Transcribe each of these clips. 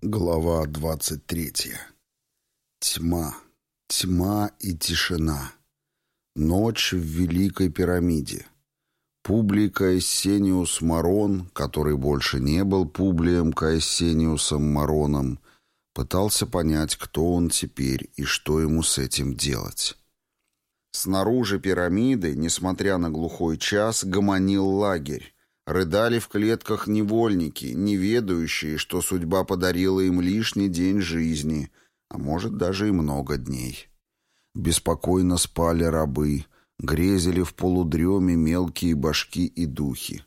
Глава двадцать третья. Тьма, тьма и тишина. Ночь в Великой пирамиде. Публий Каэссениус Марон, который больше не был Публием Каэссениусом Мароном, пытался понять, кто он теперь и что ему с этим делать. Снаружи пирамиды, несмотря на глухой час, гомонил лагерь, Рыдали в клетках невольники, не ведающие, что судьба подарила им лишний день жизни, а может даже и много дней. Беспокойно спали рабы, грезили в полудреме мелкие башки и духи.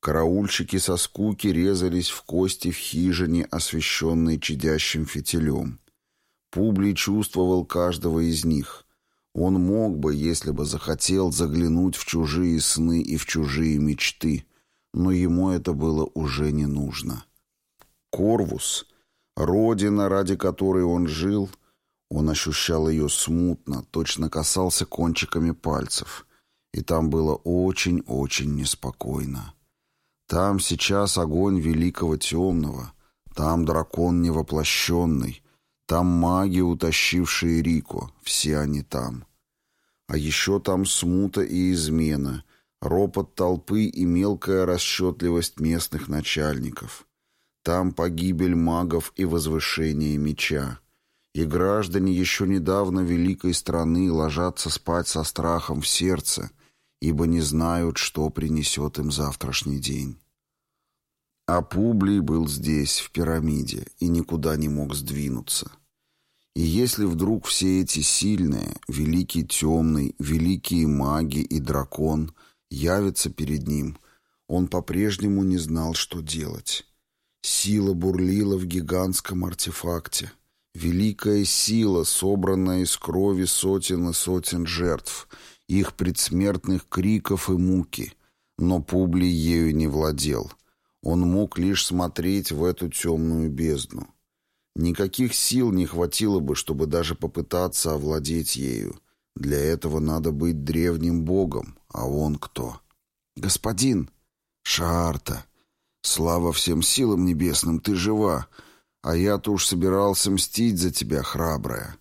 Караульщики со скуки резались в кости в хижине, освещенной чадящим фитилем. Публий чувствовал каждого из них. Он мог бы, если бы захотел, заглянуть в чужие сны и в чужие мечты — но ему это было уже не нужно. Корвус, родина, ради которой он жил, он ощущал ее смутно, точно касался кончиками пальцев, и там было очень-очень неспокойно. Там сейчас огонь великого темного, там дракон невоплощенный, там маги, утащившие Рико, все они там. А еще там смута и измена — ропот толпы и мелкая расчетливость местных начальников. Там погибель магов и возвышение меча. И граждане еще недавно великой страны ложатся спать со страхом в сердце, ибо не знают, что принесет им завтрашний день. А Публий был здесь, в пирамиде, и никуда не мог сдвинуться. И если вдруг все эти сильные, великий темный, великие маги и дракон — явится перед ним, он по-прежнему не знал, что делать. Сила бурлила в гигантском артефакте. Великая сила, собранная из крови сотен и сотен жертв, их предсмертных криков и муки. Но Публий ею не владел. Он мог лишь смотреть в эту темную бездну. Никаких сил не хватило бы, чтобы даже попытаться овладеть ею. Для этого надо быть древним богом, а он кто? Господин Шаарта, слава всем силам небесным, ты жива, а я-то уж собирался мстить за тебя, храбрая.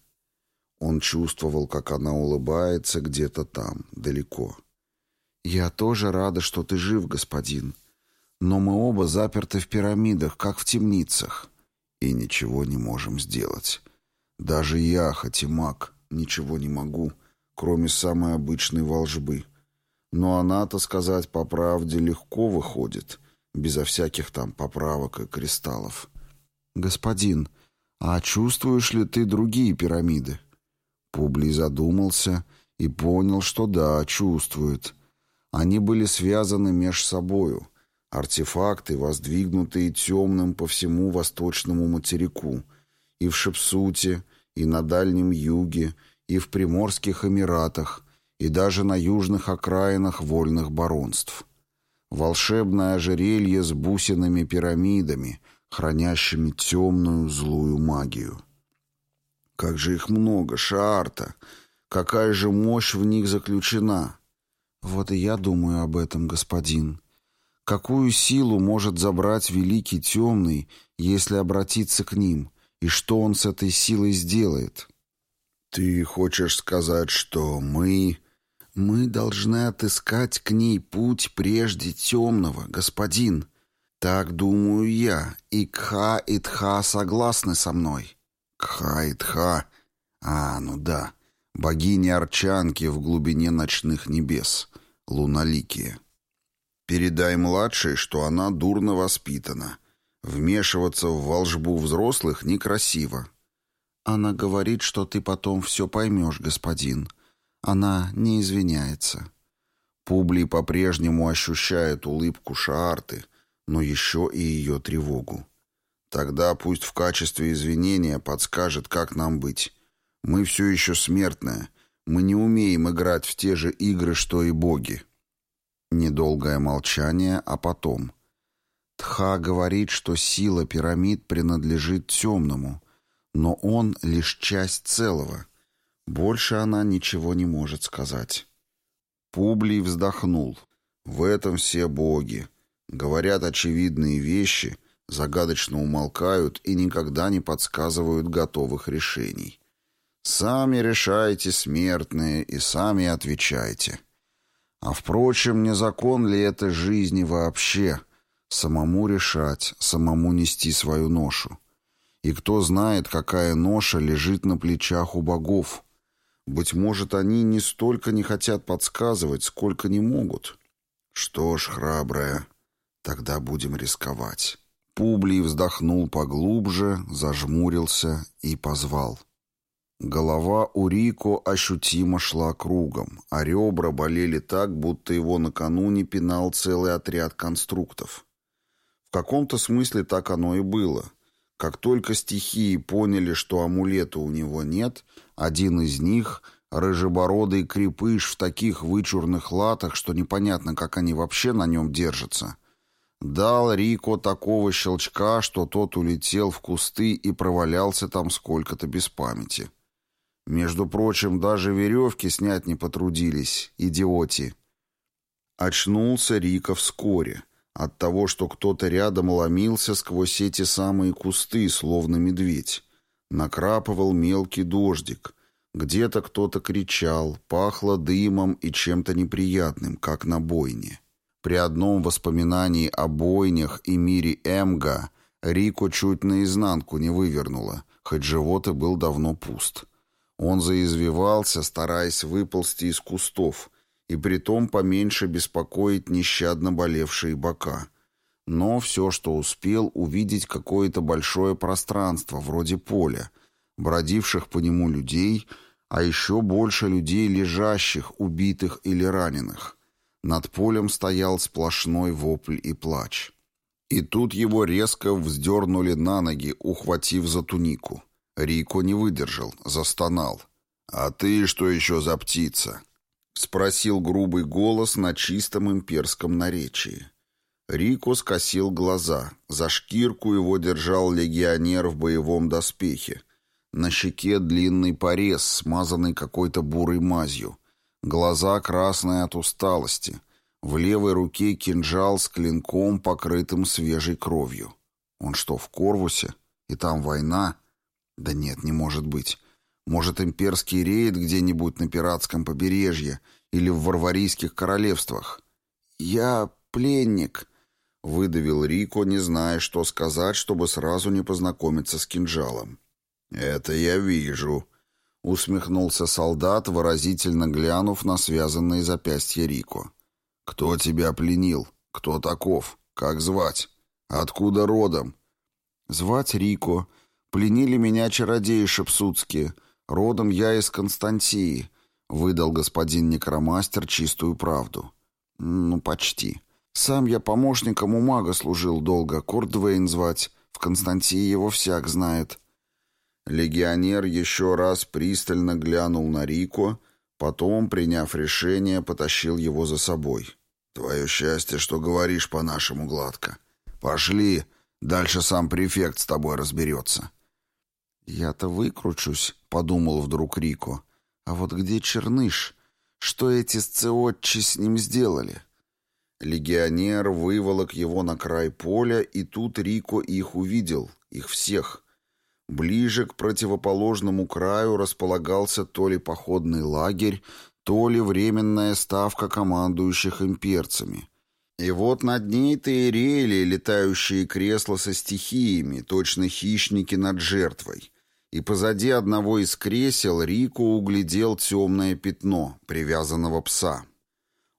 Он чувствовал, как она улыбается где-то там, далеко. «Я тоже рада, что ты жив, господин. Но мы оба заперты в пирамидах, как в темницах, и ничего не можем сделать. Даже я, хоть и маг, ничего не могу, кроме самой обычной волжбы. Но она-то, сказать по правде, легко выходит, безо всяких там поправок и кристаллов. «Господин, а чувствуешь ли ты другие пирамиды?» Публий задумался и понял, что да, чувствует. Они были связаны меж собою. Артефакты, воздвигнутые темным по всему восточному материку, и в Шепсуте, и на Дальнем Юге, и в Приморских Эмиратах, и даже на южных окраинах вольных баронств. Волшебное ожерелье с бусинами пирамидами, хранящими темную злую магию. Как же их много, Шаарта! Какая же мощь в них заключена! Вот и я думаю об этом, господин. Какую силу может забрать Великий Темный, если обратиться к ним, и что он с этой силой сделает?» «Ты хочешь сказать, что мы...» «Мы должны отыскать к ней путь прежде темного, господин. Так думаю я, и Кха и Тха согласны со мной». «Кха и Тха? А, ну да, богини-арчанки в глубине ночных небес, луналикие. Передай младшей, что она дурно воспитана. Вмешиваться в волжбу взрослых некрасиво». «Она говорит, что ты потом все поймешь, господин. Она не извиняется». Публий по-прежнему ощущает улыбку Шаарты, но еще и ее тревогу. Тогда пусть в качестве извинения подскажет, как нам быть. Мы все еще смертные. Мы не умеем играть в те же игры, что и боги. Недолгое молчание, а потом. Тха говорит, что сила пирамид принадлежит темному, но он лишь часть целого. Больше она ничего не может сказать. Публий вздохнул. В этом все боги. Говорят очевидные вещи, загадочно умолкают и никогда не подсказывают готовых решений. Сами решайте, смертные, и сами отвечайте. А впрочем, не закон ли это жизни вообще? Самому решать, самому нести свою ношу. И кто знает, какая ноша лежит на плечах у богов. Быть может, они не столько не хотят подсказывать, сколько не могут. Что ж, храбрая, тогда будем рисковать. Публий вздохнул поглубже, зажмурился и позвал. Голова у Рико ощутимо шла кругом, а ребра болели так, будто его накануне пинал целый отряд конструктов. В каком-то смысле так оно и было. Как только стихии поняли, что амулета у него нет, один из них, рыжебородый крепыш в таких вычурных латах, что непонятно, как они вообще на нем держатся, дал Рико такого щелчка, что тот улетел в кусты и провалялся там сколько-то без памяти. Между прочим, даже веревки снять не потрудились, идиоти. Очнулся Рика вскоре от того, что кто-то рядом ломился сквозь эти самые кусты, словно медведь. Накрапывал мелкий дождик. Где-то кто-то кричал, пахло дымом и чем-то неприятным, как на бойне. При одном воспоминании о бойнях и мире Эмга Рико чуть наизнанку не вывернуло, хоть живот и был давно пуст. Он заизвивался, стараясь выползти из кустов, и притом поменьше беспокоить нещадно болевшие бока. Но все, что успел, увидеть какое-то большое пространство, вроде поля, бродивших по нему людей, а еще больше людей, лежащих, убитых или раненых. Над полем стоял сплошной вопль и плач. И тут его резко вздернули на ноги, ухватив за тунику. Рико не выдержал, застонал. «А ты что еще за птица?» — спросил грубый голос на чистом имперском наречии. Рико скосил глаза. За шкирку его держал легионер в боевом доспехе. На щеке длинный порез, смазанный какой-то бурой мазью. Глаза красные от усталости. В левой руке кинжал с клинком, покрытым свежей кровью. Он что, в Корвусе? И там война? Да нет, не может быть. Может, имперский рейд где-нибудь на пиратском побережье или в варварийских королевствах? «Я пленник», — выдавил Рико, не зная, что сказать, чтобы сразу не познакомиться с кинжалом. «Это я вижу», — усмехнулся солдат, выразительно глянув на связанные запястья Рико. «Кто тебя пленил? Кто таков? Как звать? Откуда родом?» «Звать Рико», Пленили меня чародеи шепсудские. Родом я из Константии», — выдал господин некромастер чистую правду. «Ну, почти. Сам я помощником у мага служил долго, Кордвейн звать. В Константии его всяк знает». Легионер еще раз пристально глянул на Рико, потом, приняв решение, потащил его за собой. «Твое счастье, что говоришь по-нашему гладко. Пошли, дальше сам префект с тобой разберется». «Я-то выкручусь», — подумал вдруг Рико. «А вот где Черныш? Что эти сциотчи с ним сделали?» Легионер выволок его на край поля, и тут Рико их увидел, их всех. Ближе к противоположному краю располагался то ли походный лагерь, то ли временная ставка командующих имперцами. И вот над ней-то и рели летающие кресла со стихиями, точно хищники над жертвой и позади одного из кресел Рико углядел темное пятно, привязанного пса.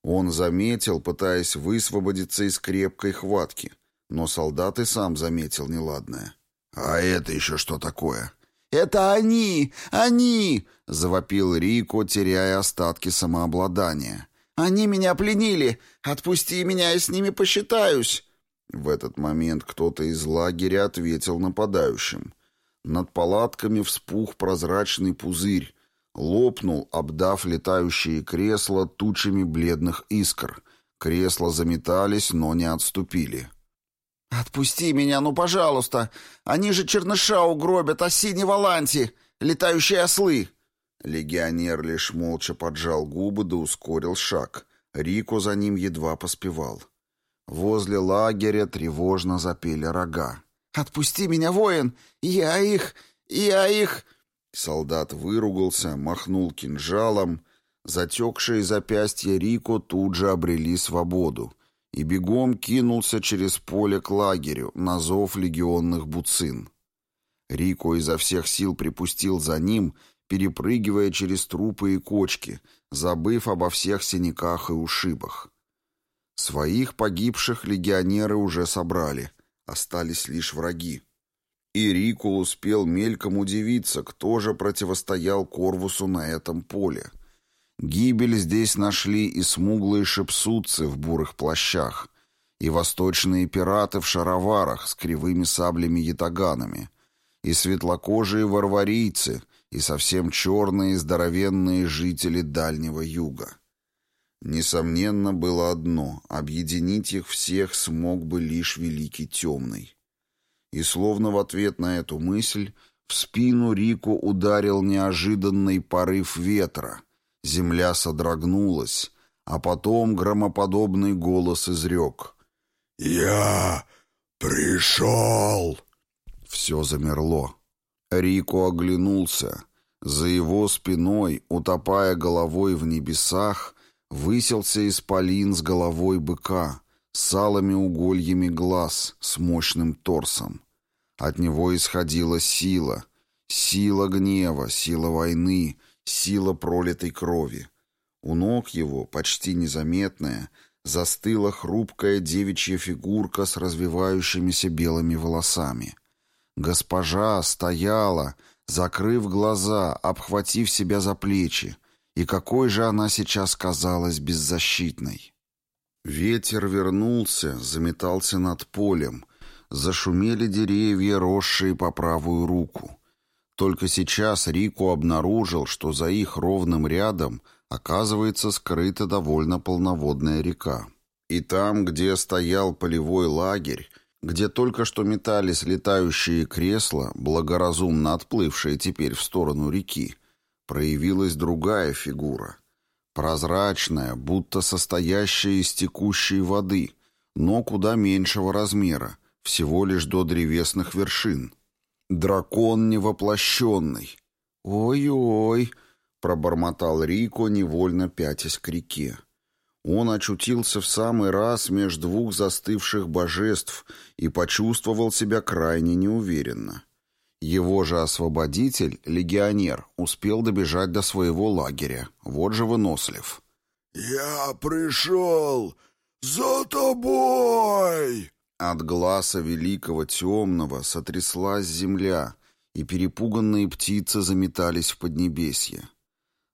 Он заметил, пытаясь высвободиться из крепкой хватки, но солдат и сам заметил неладное. «А это еще что такое?» «Это они! Они!» — завопил Рико, теряя остатки самообладания. «Они меня пленили! Отпусти меня, я с ними посчитаюсь!» В этот момент кто-то из лагеря ответил нападающим — над палатками вспух прозрачный пузырь, лопнул, обдав летающие кресла тучами бледных искр. Кресла заметались, но не отступили. «Отпусти меня, ну, пожалуйста! Они же черныша угробят, а синие валанти! Летающие ослы!» Легионер лишь молча поджал губы да ускорил шаг. Рико за ним едва поспевал. Возле лагеря тревожно запели рога. «Отпусти меня, воин! Я их... я их...» Солдат выругался, махнул кинжалом. Затекшие запястья Рико тут же обрели свободу и бегом кинулся через поле к лагерю на зов легионных буцин. Рико изо всех сил припустил за ним, перепрыгивая через трупы и кочки, забыв обо всех синяках и ушибах. Своих погибших легионеры уже собрали, остались лишь враги. И Рико успел мельком удивиться, кто же противостоял Корвусу на этом поле. Гибель здесь нашли и смуглые шепсутцы в бурых плащах, и восточные пираты в шароварах с кривыми саблями-ятаганами, и светлокожие варварийцы, и совсем черные здоровенные жители Дальнего Юга. Несомненно, было одно — объединить их всех смог бы лишь Великий Темный. И словно в ответ на эту мысль в спину Рику ударил неожиданный порыв ветра. Земля содрогнулась, а потом громоподобный голос изрек. «Я пришел!» Все замерло. Рико оглянулся. За его спиной, утопая головой в небесах, высился исполин с головой быка, с алыми угольями глаз, с мощным торсом. От него исходила сила, сила гнева, сила войны, сила пролитой крови. У ног его, почти незаметная, застыла хрупкая девичья фигурка с развивающимися белыми волосами. Госпожа стояла, закрыв глаза, обхватив себя за плечи, и какой же она сейчас казалась беззащитной. Ветер вернулся, заметался над полем, зашумели деревья, росшие по правую руку. Только сейчас Рику обнаружил, что за их ровным рядом оказывается скрыта довольно полноводная река. И там, где стоял полевой лагерь, где только что метались летающие кресла, благоразумно отплывшие теперь в сторону реки, проявилась другая фигура. Прозрачная, будто состоящая из текущей воды, но куда меньшего размера, всего лишь до древесных вершин. Дракон невоплощенный. «Ой-ой», — пробормотал Рико, невольно пятясь к реке. Он очутился в самый раз между двух застывших божеств и почувствовал себя крайне неуверенно. Его же освободитель, легионер, успел добежать до своего лагеря. Вот же вынослив. «Я пришел за тобой!» От глаза великого темного сотряслась земля, и перепуганные птицы заметались в поднебесье.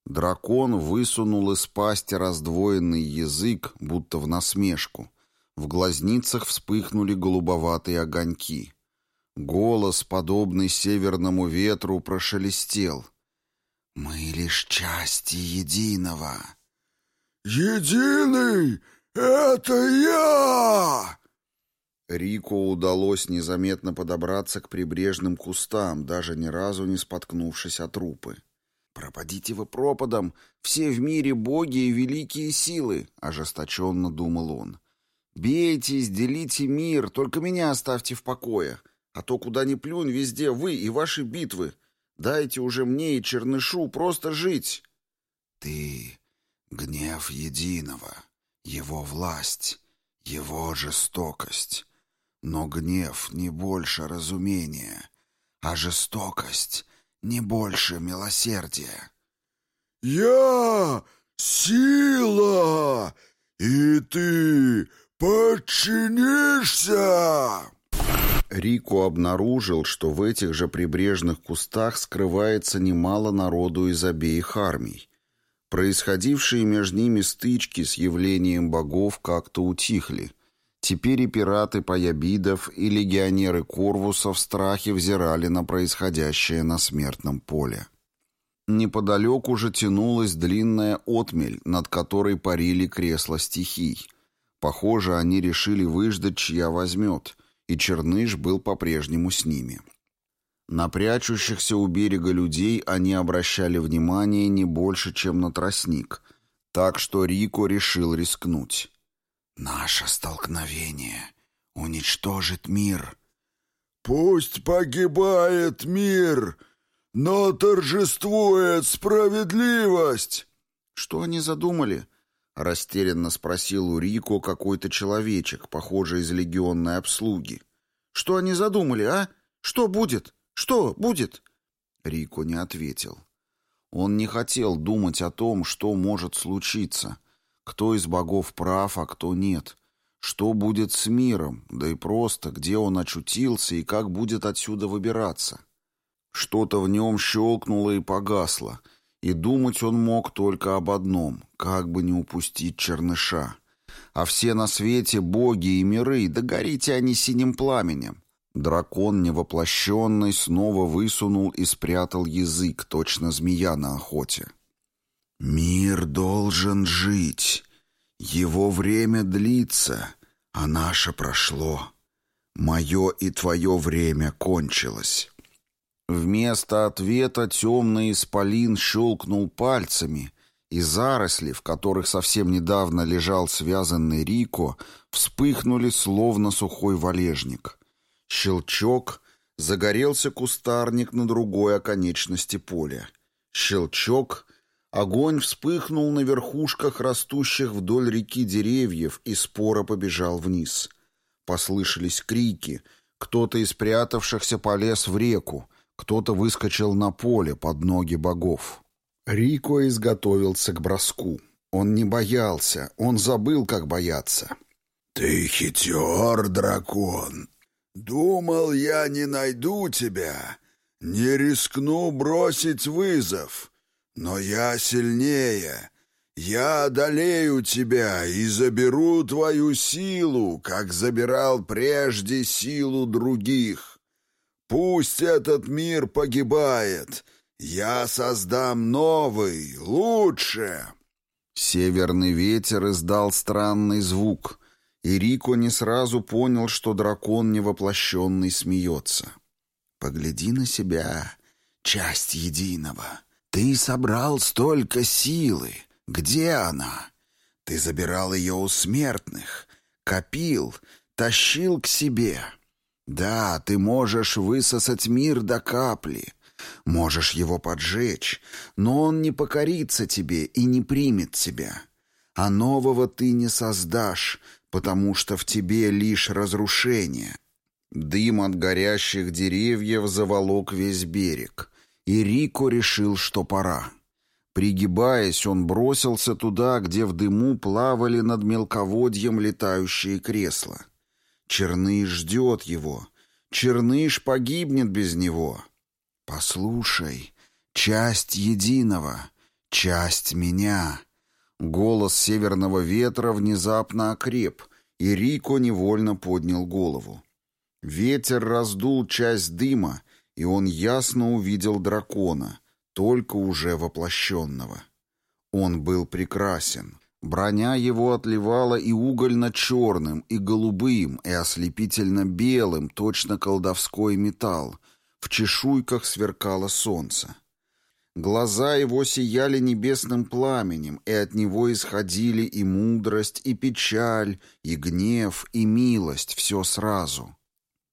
Дракон высунул из пасти раздвоенный язык, будто в насмешку. В глазницах вспыхнули голубоватые огоньки. Голос, подобный северному ветру, прошелестел. «Мы лишь части единого». «Единый — это я!» Рико удалось незаметно подобраться к прибрежным кустам, даже ни разу не споткнувшись о трупы. «Пропадите вы пропадом, все в мире боги и великие силы», — ожесточенно думал он. «Бейтесь, делите мир, только меня оставьте в покое, а то куда ни плюнь, везде вы и ваши битвы. Дайте уже мне и Чернышу просто жить». «Ты — гнев единого, его власть, его жестокость». Но гнев не больше разумения, а жестокость не больше милосердия. «Я — сила, и ты подчинишься!» Рико обнаружил, что в этих же прибрежных кустах скрывается немало народу из обеих армий. Происходившие между ними стычки с явлением богов как-то утихли — Теперь и пираты Паябидов, и легионеры Корвуса в страхе взирали на происходящее на смертном поле. Неподалеку же тянулась длинная отмель, над которой парили кресла стихий. Похоже, они решили выждать, чья возьмет, и Черныш был по-прежнему с ними. На прячущихся у берега людей они обращали внимание не больше, чем на тростник, так что Рико решил рискнуть. Наше столкновение уничтожит мир. Пусть погибает мир, но торжествует справедливость!» «Что они задумали?» — растерянно спросил у Рико какой-то человечек, похожий из легионной обслуги. «Что они задумали, а? Что будет? Что будет?» Рико не ответил. Он не хотел думать о том, что может случиться, кто из богов прав, а кто нет, что будет с миром, да и просто, где он очутился и как будет отсюда выбираться. Что-то в нем щелкнуло и погасло, и думать он мог только об одном — как бы не упустить черныша. А все на свете боги и миры, да горите они синим пламенем. Дракон невоплощенный снова высунул и спрятал язык, точно змея на охоте. «Мир должен жить. Его время длится, а наше прошло. Мое и твое время кончилось». Вместо ответа темный исполин щелкнул пальцами, и заросли, в которых совсем недавно лежал связанный Рико, вспыхнули словно сухой валежник. Щелчок, загорелся кустарник на другой оконечности поля. Щелчок, огонь вспыхнул на верхушках растущих вдоль реки деревьев и споро побежал вниз. Послышались крики, кто-то из прятавшихся полез в реку, кто-то выскочил на поле под ноги богов. Рико изготовился к броску. Он не боялся, он забыл, как бояться. «Ты хитер, дракон. Думал, я не найду тебя, не рискну бросить вызов. Но я сильнее. Я одолею тебя и заберу твою силу, как забирал прежде силу других. Пусть этот мир погибает. Я создам новый, лучше. Северный ветер издал странный звук, и Рико не сразу понял, что дракон невоплощенный смеется. «Погляди на себя, часть единого. Ты собрал столько силы. Где она? Ты забирал ее у смертных, копил, тащил к себе». Да, ты можешь высосать мир до капли, можешь его поджечь, но он не покорится тебе и не примет тебя. А нового ты не создашь, потому что в тебе лишь разрушение. Дым от горящих деревьев заволок весь берег, и Рико решил, что пора. Пригибаясь, он бросился туда, где в дыму плавали над мелководьем летающие кресла. Черныш ждет его. Черныш погибнет без него. Послушай, часть единого, часть меня. Голос северного ветра внезапно окреп, и Рико невольно поднял голову. Ветер раздул часть дыма, и он ясно увидел дракона, только уже воплощенного. Он был прекрасен. Броня его отливала и угольно-черным, и голубым, и ослепительно-белым, точно колдовской металл. В чешуйках сверкало солнце. Глаза его сияли небесным пламенем, и от него исходили и мудрость, и печаль, и гнев, и милость, все сразу.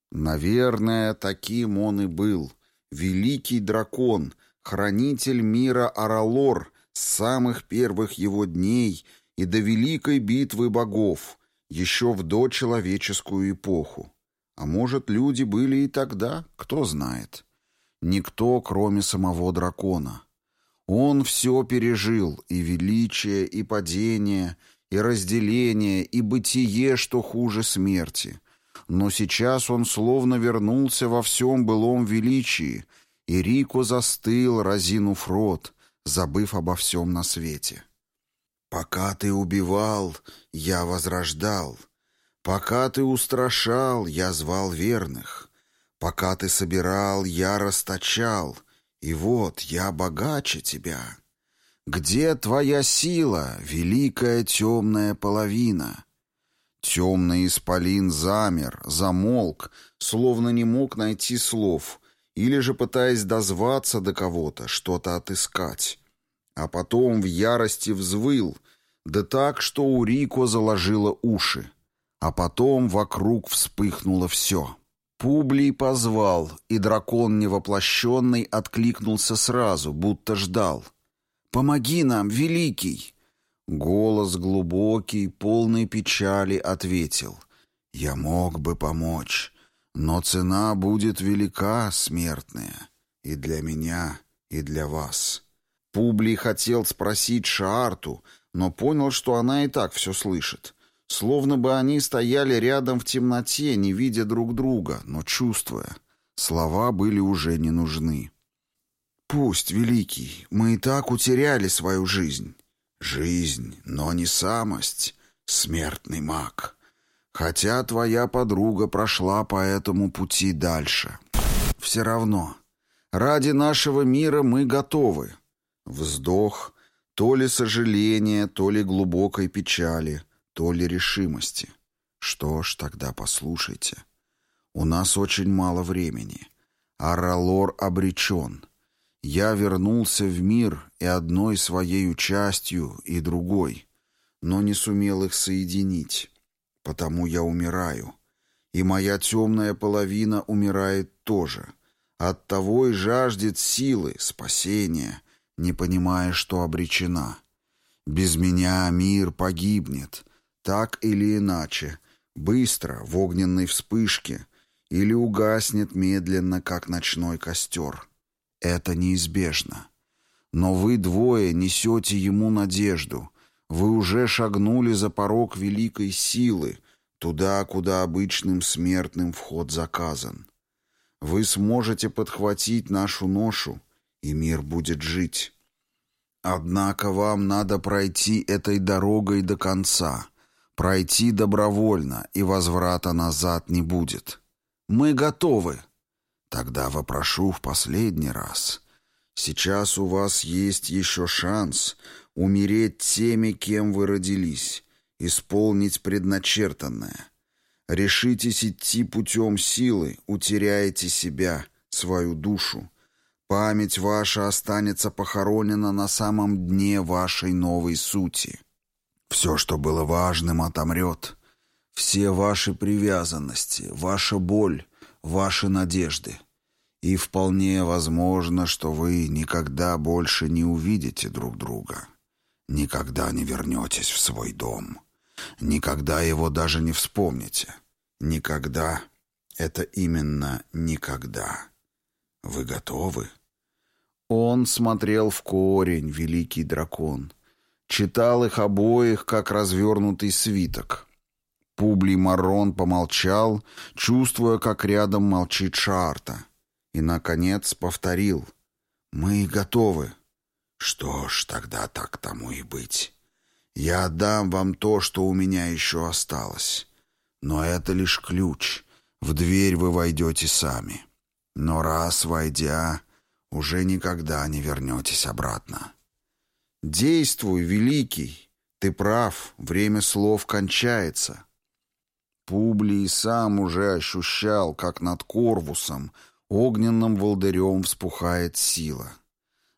Наверное, таким он и был. Великий дракон, хранитель мира Аралор, с самых первых его дней — и до великой битвы богов, еще в дочеловеческую эпоху. А может, люди были и тогда, кто знает. Никто, кроме самого дракона. Он все пережил, и величие, и падение, и разделение, и бытие, что хуже смерти. Но сейчас он словно вернулся во всем былом величии, и Рико застыл, разинув рот, забыв обо всем на свете. Пока ты убивал, я возрождал. Пока ты устрашал, я звал верных. Пока ты собирал, я расточал. И вот я богаче тебя. Где твоя сила, великая темная половина? Темный исполин замер, замолк, словно не мог найти слов, или же, пытаясь дозваться до кого-то, что-то отыскать а потом в ярости взвыл, да так, что у Рико заложило уши, а потом вокруг вспыхнуло все. Публий позвал, и дракон невоплощенный откликнулся сразу, будто ждал. «Помоги нам, великий!» Голос глубокий, полный печали, ответил. «Я мог бы помочь, но цена будет велика, смертная, и для меня, и для вас». Публий хотел спросить Шаарту, но понял, что она и так все слышит. Словно бы они стояли рядом в темноте, не видя друг друга, но чувствуя. Слова были уже не нужны. «Пусть, Великий, мы и так утеряли свою жизнь». «Жизнь, но не самость, смертный маг. Хотя твоя подруга прошла по этому пути дальше. Все равно, ради нашего мира мы готовы». Вздох, то ли сожаление, то ли глубокой печали — то ли решимости. Что ж, тогда послушайте. У нас очень мало времени. Аралор обречен. Я вернулся в мир и одной своей частью, и другой, но не сумел их соединить. Потому я умираю. И моя темная половина умирает тоже. Оттого и жаждет силы, спасения, не понимая, что обречена. Без меня мир погибнет, так или иначе, быстро, в огненной вспышке, или угаснет медленно, как ночной костер. Это неизбежно. Но вы двое несете ему надежду. Вы уже шагнули за порог великой силы, туда, куда обычным смертным вход заказан. Вы сможете подхватить нашу ношу, и мир будет жить. Однако вам надо пройти этой дорогой до конца — Пройти добровольно, и возврата назад не будет. Мы готовы. Тогда вопрошу в последний раз. Сейчас у вас есть еще шанс умереть теми, кем вы родились, исполнить предначертанное. Решитесь идти путем силы, утеряете себя, свою душу. Память ваша останется похоронена на самом дне вашей новой сути. Все, что было важным, отомрет. Все ваши привязанности, ваша боль, ваши надежды. И вполне возможно, что вы никогда больше не увидите друг друга. Никогда не вернетесь в свой дом. Никогда его даже не вспомните. Никогда. Это именно никогда. Вы готовы? Он смотрел в корень, великий дракон читал их обоих, как развернутый свиток. Публий Маррон помолчал, чувствуя, как рядом молчит Шарта. И, наконец, повторил. «Мы готовы». «Что ж, тогда так тому и быть. Я отдам вам то, что у меня еще осталось. Но это лишь ключ. В дверь вы войдете сами. Но раз войдя, уже никогда не вернетесь обратно». Действуй, великий. Ты прав, время слов кончается. Публий сам уже ощущал, как над Корвусом, огненным волдырем вспухает сила.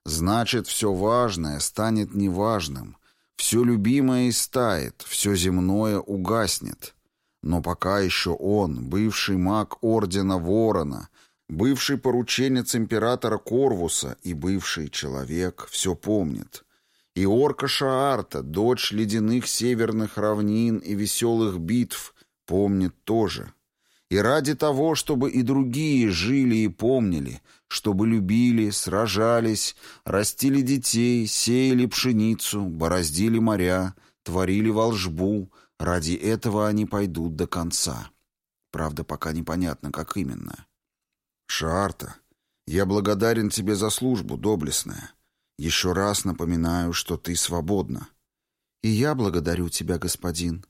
Значит, все важное станет неважным, все любимое истает, все земное угаснет. Но пока еще он, бывший маг Ордена Ворона, бывший порученец императора Корвуса и бывший человек, все помнит — и орка Шаарта, дочь ледяных северных равнин и веселых битв, помнит тоже. И ради того, чтобы и другие жили и помнили, чтобы любили, сражались, растили детей, сеяли пшеницу, бороздили моря, творили волжбу, ради этого они пойдут до конца. Правда, пока непонятно, как именно. Шаарта, я благодарен тебе за службу, доблестная. Еще раз напоминаю, что ты свободна. И я благодарю тебя, господин.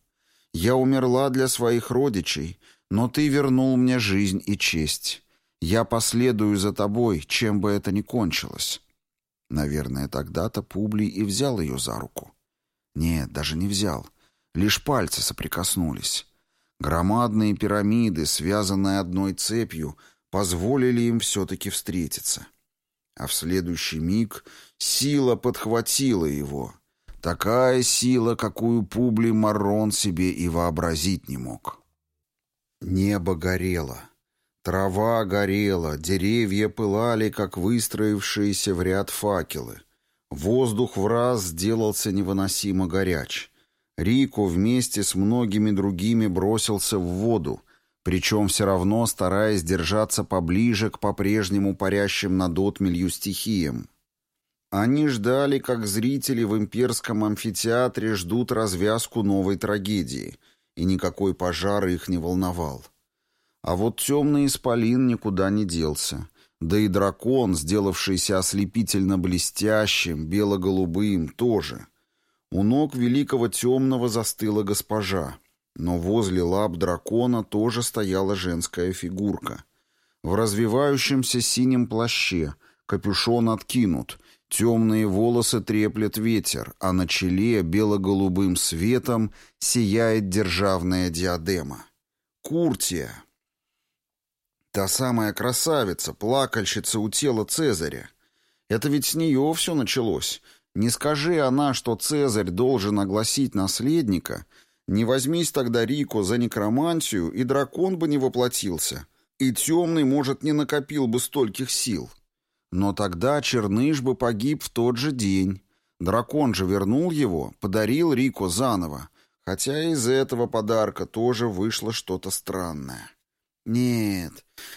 Я умерла для своих родичей, но ты вернул мне жизнь и честь. Я последую за тобой, чем бы это ни кончилось. Наверное, тогда-то Публий и взял ее за руку. Нет, даже не взял. Лишь пальцы соприкоснулись. Громадные пирамиды, связанные одной цепью, позволили им все-таки встретиться. А в следующий миг Сила подхватила его. Такая сила, какую Публий Маррон себе и вообразить не мог. Небо горело. Трава горела, деревья пылали, как выстроившиеся в ряд факелы. Воздух в раз сделался невыносимо горяч. Рико вместе с многими другими бросился в воду, причем все равно стараясь держаться поближе к по-прежнему парящим над отмелью стихиям. Они ждали, как зрители в имперском амфитеатре ждут развязку новой трагедии, и никакой пожар их не волновал. А вот темный исполин никуда не делся. Да и дракон, сделавшийся ослепительно блестящим, бело-голубым, тоже. У ног великого темного застыла госпожа, но возле лап дракона тоже стояла женская фигурка. В развивающемся синем плаще, капюшон откинут, темные волосы треплет ветер, а на челе бело-голубым светом сияет державная диадема. Куртия, Та самая красавица, плакальщица у тела Цезаря. Это ведь с нее все началось. Не скажи она, что Цезарь должен огласить наследника, не возьмись тогда Рико за некромантию, и дракон бы не воплотился, и темный, может, не накопил бы стольких сил. Но тогда Черныш бы погиб в тот же день. Дракон же вернул его, подарил Рико заново, хотя из этого подарка тоже вышло что-то странное. Нет,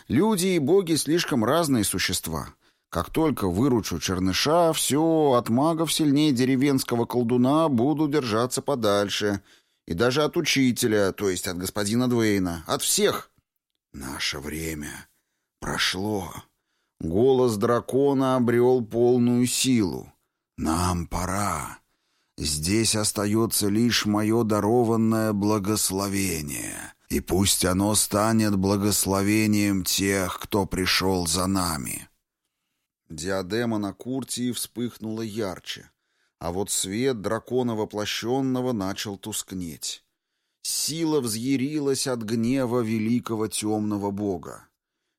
люди и боги слишком разные существа. Как только выручу черныша, все, от магов сильнее деревенского колдуна буду держаться подальше. И даже от учителя, то есть от господина Двейна. От всех. Наше время прошло. Голос дракона обрел полную силу. Нам пора. Здесь остается лишь мое дарованное благословение и пусть оно станет благословением тех, кто пришел за нами». Диадема на Куртии вспыхнула ярче, а вот свет дракона воплощенного начал тускнеть. Сила взъярилась от гнева великого темного бога.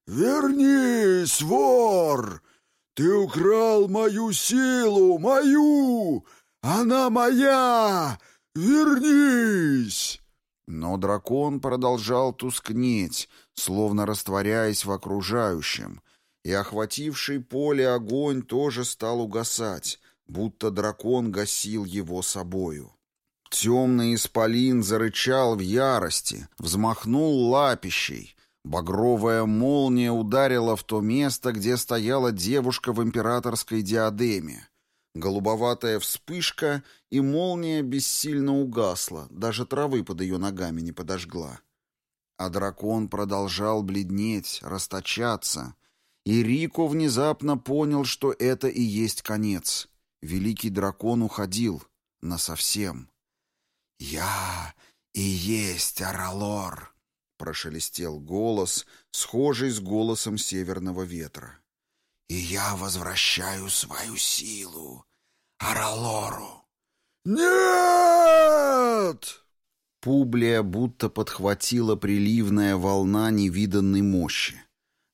«Вернись, вор! Ты украл мою силу, мою! Она моя! Вернись!» Но дракон продолжал тускнеть, словно растворяясь в окружающем, и охвативший поле огонь тоже стал угасать, будто дракон гасил его собою. Темный исполин зарычал в ярости, взмахнул лапищей. Багровая молния ударила в то место, где стояла девушка в императорской диадеме. Голубоватая вспышка, и молния бессильно угасла, даже травы под ее ногами не подожгла. А дракон продолжал бледнеть, расточаться, и Рико внезапно понял, что это и есть конец. Великий дракон уходил насовсем. «Я и есть Аралор», — прошелестел голос, схожий с голосом северного ветра и я возвращаю свою силу Аралору. «Нет!» Публия будто подхватила приливная волна невиданной мощи.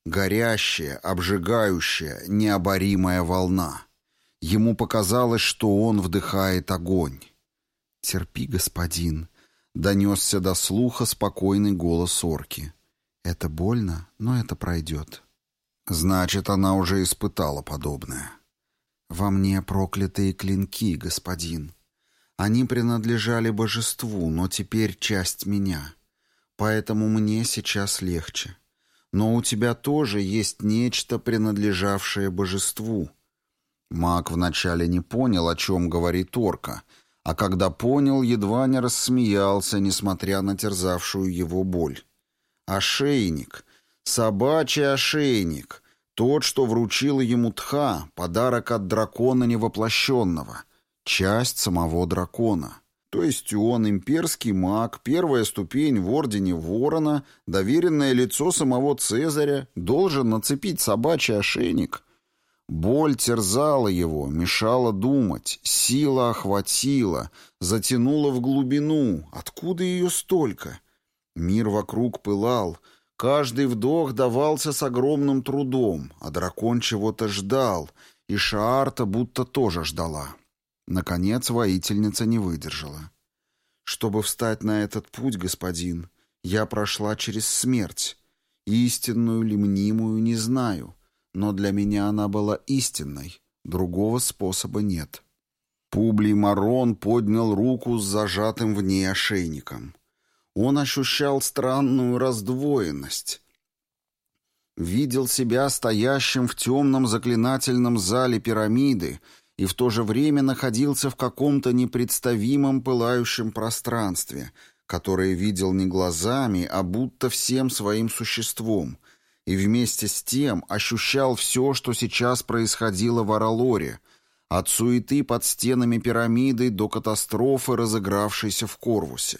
Горящая, обжигающая, необоримая волна. Ему показалось, что он вдыхает огонь. «Терпи, господин», — донесся до слуха спокойный голос орки. «Это больно, но это пройдет». Значит, она уже испытала подобное. «Во мне проклятые клинки, господин. Они принадлежали божеству, но теперь часть меня. Поэтому мне сейчас легче. Но у тебя тоже есть нечто, принадлежавшее божеству». Маг вначале не понял, о чем говорит орка, а когда понял, едва не рассмеялся, несмотря на терзавшую его боль. «Ошейник!» Собачий ошейник. Тот, что вручила ему Тха, подарок от дракона невоплощенного. Часть самого дракона. То есть он имперский маг, первая ступень в ордене Ворона, доверенное лицо самого Цезаря, должен нацепить собачий ошейник. Боль терзала его, мешала думать, сила охватила, затянула в глубину. Откуда ее столько? Мир вокруг пылал, Каждый вдох давался с огромным трудом, а дракон чего-то ждал, и Шаарта будто тоже ждала. Наконец воительница не выдержала. «Чтобы встать на этот путь, господин, я прошла через смерть, Истинную ли мнимую, не знаю, но для меня она была истинной. Другого способа нет. Публий Марон поднял руку с зажатым в ней ошейником. Он ощущал странную раздвоенность. Видел себя стоящим в темном заклинательном зале пирамиды и в то же время находился в каком-то непредставимом пылающем пространстве, которое видел не глазами, а будто всем своим существом, и вместе с тем ощущал все, что сейчас происходило в Аралоре, от суеты под стенами пирамиды до катастрофы, разыгравшейся в Корвусе.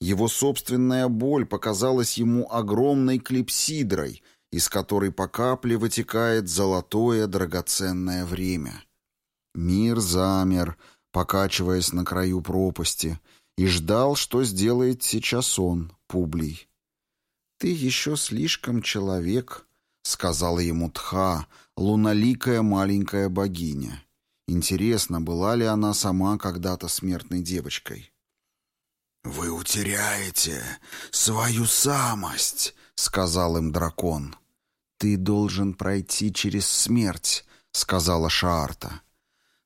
Его собственная боль показалась ему огромной клипсидрой, из которой по капле вытекает золотое драгоценное время. Мир замер, покачиваясь на краю пропасти, и ждал, что сделает сейчас он, Публий. «Ты еще слишком человек», — сказала ему Тха, луноликая маленькая богиня. Интересно, была ли она сама когда-то смертной девочкой? «Вы утеряете свою самость», — сказал им дракон. «Ты должен пройти через смерть», — сказала Шаарта.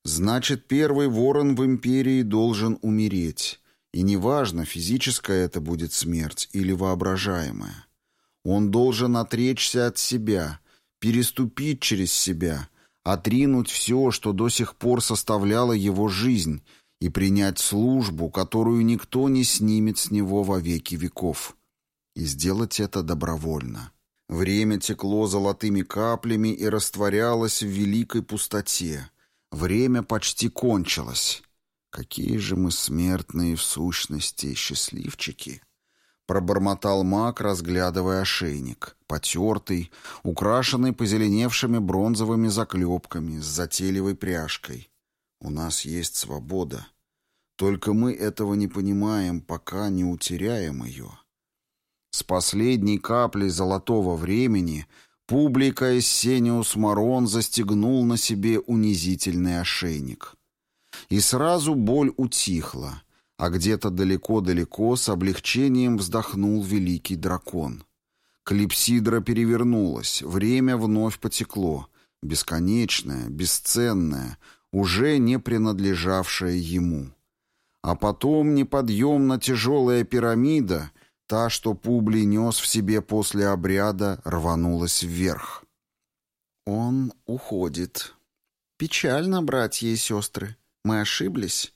«Значит, первый ворон в империи должен умереть. И неважно, физическая это будет смерть или воображаемая. Он должен отречься от себя, переступить через себя, отринуть все, что до сих пор составляло его жизнь, и принять службу, которую никто не снимет с него во веки веков. И сделать это добровольно. Время текло золотыми каплями и растворялось в великой пустоте. Время почти кончилось. Какие же мы смертные в сущности счастливчики! Пробормотал маг, разглядывая ошейник. Потертый, украшенный позеленевшими бронзовыми заклепками, с затейливой пряжкой. У нас есть свобода. Только мы этого не понимаем, пока не утеряем ее. С последней каплей золотого времени публика Эссениус Марон застегнул на себе унизительный ошейник. И сразу боль утихла — а где-то далеко-далеко с облегчением вздохнул великий дракон. Клипсидра перевернулась, время вновь потекло, бесконечное, бесценное, уже не принадлежавшее ему. А потом неподъемно тяжелая пирамида, та, что Публий нес в себе после обряда, рванулась вверх. Он уходит. Печально, братья и сестры. Мы ошиблись.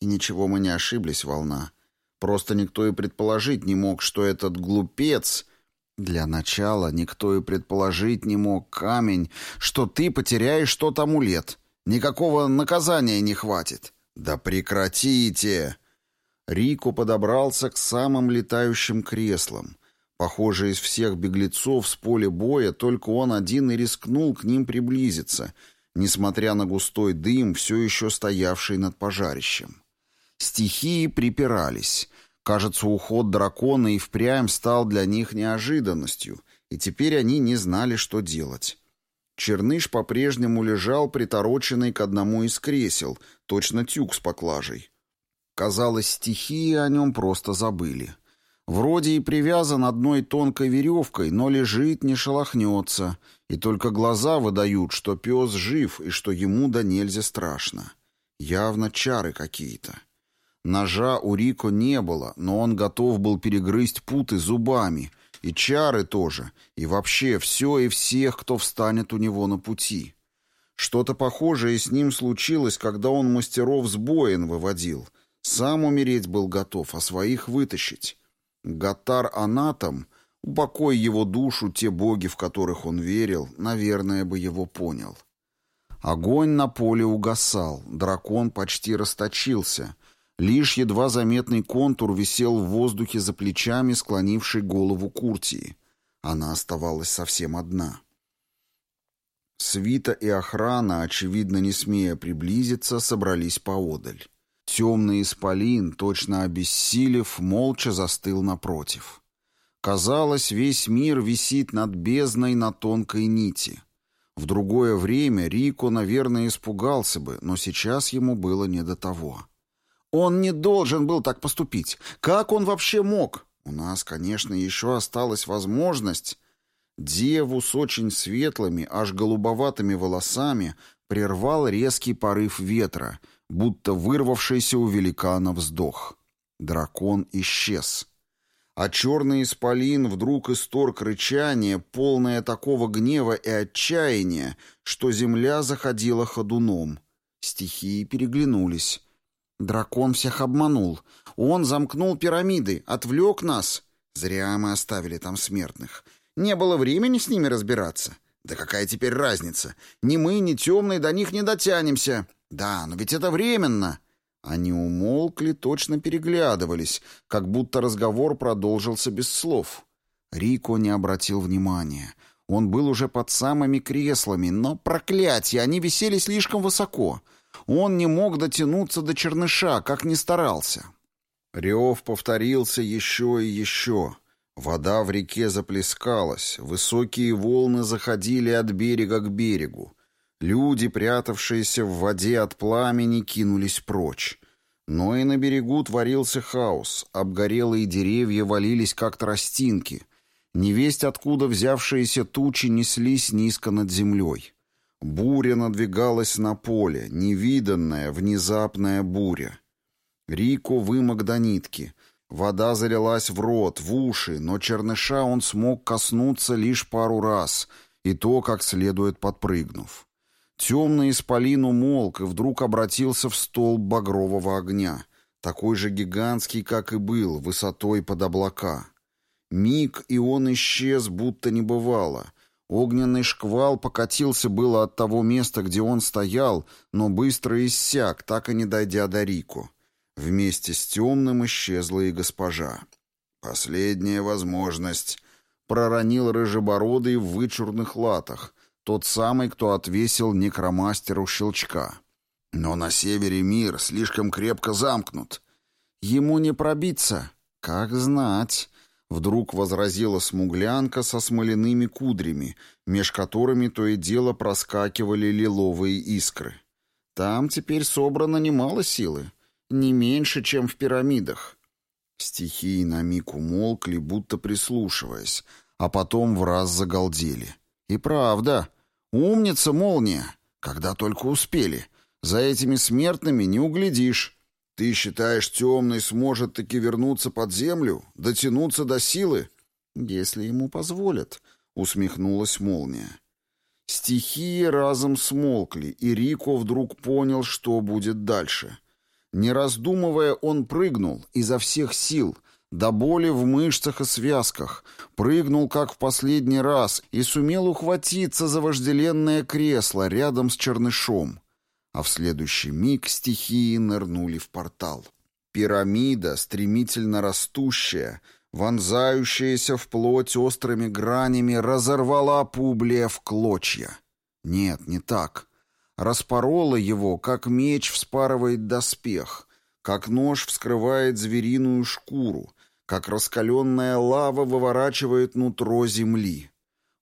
И ничего мы не ошиблись, волна. Просто никто и предположить не мог, что этот глупец... Для начала никто и предположить не мог, камень, что ты потеряешь тот амулет. Никакого наказания не хватит. Да прекратите! Рико подобрался к самым летающим креслам. Похоже, из всех беглецов с поля боя только он один и рискнул к ним приблизиться, несмотря на густой дым, все еще стоявший над пожарищем. Стихии припирались. Кажется, уход дракона и впрямь стал для них неожиданностью, и теперь они не знали, что делать. Черныш по-прежнему лежал притороченный к одному из кресел, точно тюк с поклажей. Казалось, стихии о нем просто забыли. Вроде и привязан одной тонкой веревкой, но лежит, не шелохнется, и только глаза выдают, что пес жив и что ему да нельзя страшно. Явно чары какие-то. Ножа у Рико не было, но он готов был перегрызть путы зубами, и чары тоже, и вообще все и всех, кто встанет у него на пути. Что-то похожее с ним случилось, когда он мастеров с боин выводил. Сам умереть был готов, а своих вытащить. Гатар-анатом, упокой его душу те боги, в которых он верил, наверное, бы его понял. Огонь на поле угасал, дракон почти расточился — Лишь едва заметный контур висел в воздухе за плечами, склонившей голову Куртии. Она оставалась совсем одна. Свита и охрана, очевидно не смея приблизиться, собрались поодаль. Темный исполин, точно обессилев, молча застыл напротив. Казалось, весь мир висит над бездной на тонкой нити. В другое время Рико, наверное, испугался бы, но сейчас ему было не до того. Он не должен был так поступить. Как он вообще мог? У нас, конечно, еще осталась возможность. Деву с очень светлыми, аж голубоватыми волосами прервал резкий порыв ветра, будто вырвавшийся у великана вздох. Дракон исчез. А черный исполин вдруг исторг рычание, полное такого гнева и отчаяния, что земля заходила ходуном. Стихии переглянулись. Дракон всех обманул. Он замкнул пирамиды, отвлек нас. Зря мы оставили там смертных. Не было времени с ними разбираться. Да какая теперь разница? Ни мы, ни темные до них не дотянемся. Да, но ведь это временно. Они умолкли, точно переглядывались, как будто разговор продолжился без слов. Рико не обратил внимания. Он был уже под самыми креслами, но, проклятье, они висели слишком высоко. Он не мог дотянуться до черныша, как ни старался. Рев повторился еще и еще. Вода в реке заплескалась, высокие волны заходили от берега к берегу. Люди, прятавшиеся в воде от пламени, кинулись прочь. Но и на берегу творился хаос, обгорелые деревья валились как тростинки. Невесть откуда взявшиеся тучи неслись низко над землей. Буря надвигалась на поле, невиданная, внезапная буря. Рико вымок до нитки. Вода залилась в рот, в уши, но черныша он смог коснуться лишь пару раз, и то, как следует подпрыгнув. Темный исполин умолк и вдруг обратился в столб багрового огня, такой же гигантский, как и был, высотой под облака. Миг, и он исчез, будто не бывало. Огненный шквал покатился было от того места, где он стоял, но быстро иссяк, так и не дойдя до Рику. Вместе с темным исчезла и госпожа. «Последняя возможность», — проронил рыжебородый в вычурных латах — тот самый, кто отвесил некромастеру щелчка. Но на севере мир слишком крепко замкнут. Ему не пробиться. Как знать. Вдруг возразила смуглянка со смоляными кудрями, меж которыми то и дело проскакивали лиловые искры. Там теперь собрано немало силы. Не меньше, чем в пирамидах. Стихии на миг умолкли, будто прислушиваясь, а потом в раз загалдели. И правда, умница молния, когда только успели. За этими смертными не углядишь. Ты считаешь, темный сможет таки вернуться под землю, дотянуться до силы? Если ему позволят, усмехнулась молния. Стихии разом смолкли, и Рико вдруг понял, что будет дальше. Не раздумывая, он прыгнул изо всех сил — до боли в мышцах и связках, прыгнул как в последний раз и сумел ухватиться за вожделенное кресло рядом с чернышом. А в следующий миг стихии нырнули в портал. Пирамида, стремительно растущая, вонзающаяся в плоть острыми гранями, разорвала Публия в клочья. Нет, не так. Распорола его, как меч вспарывает доспех, как нож вскрывает звериную шкуру, как раскаленная лава выворачивает нутро земли.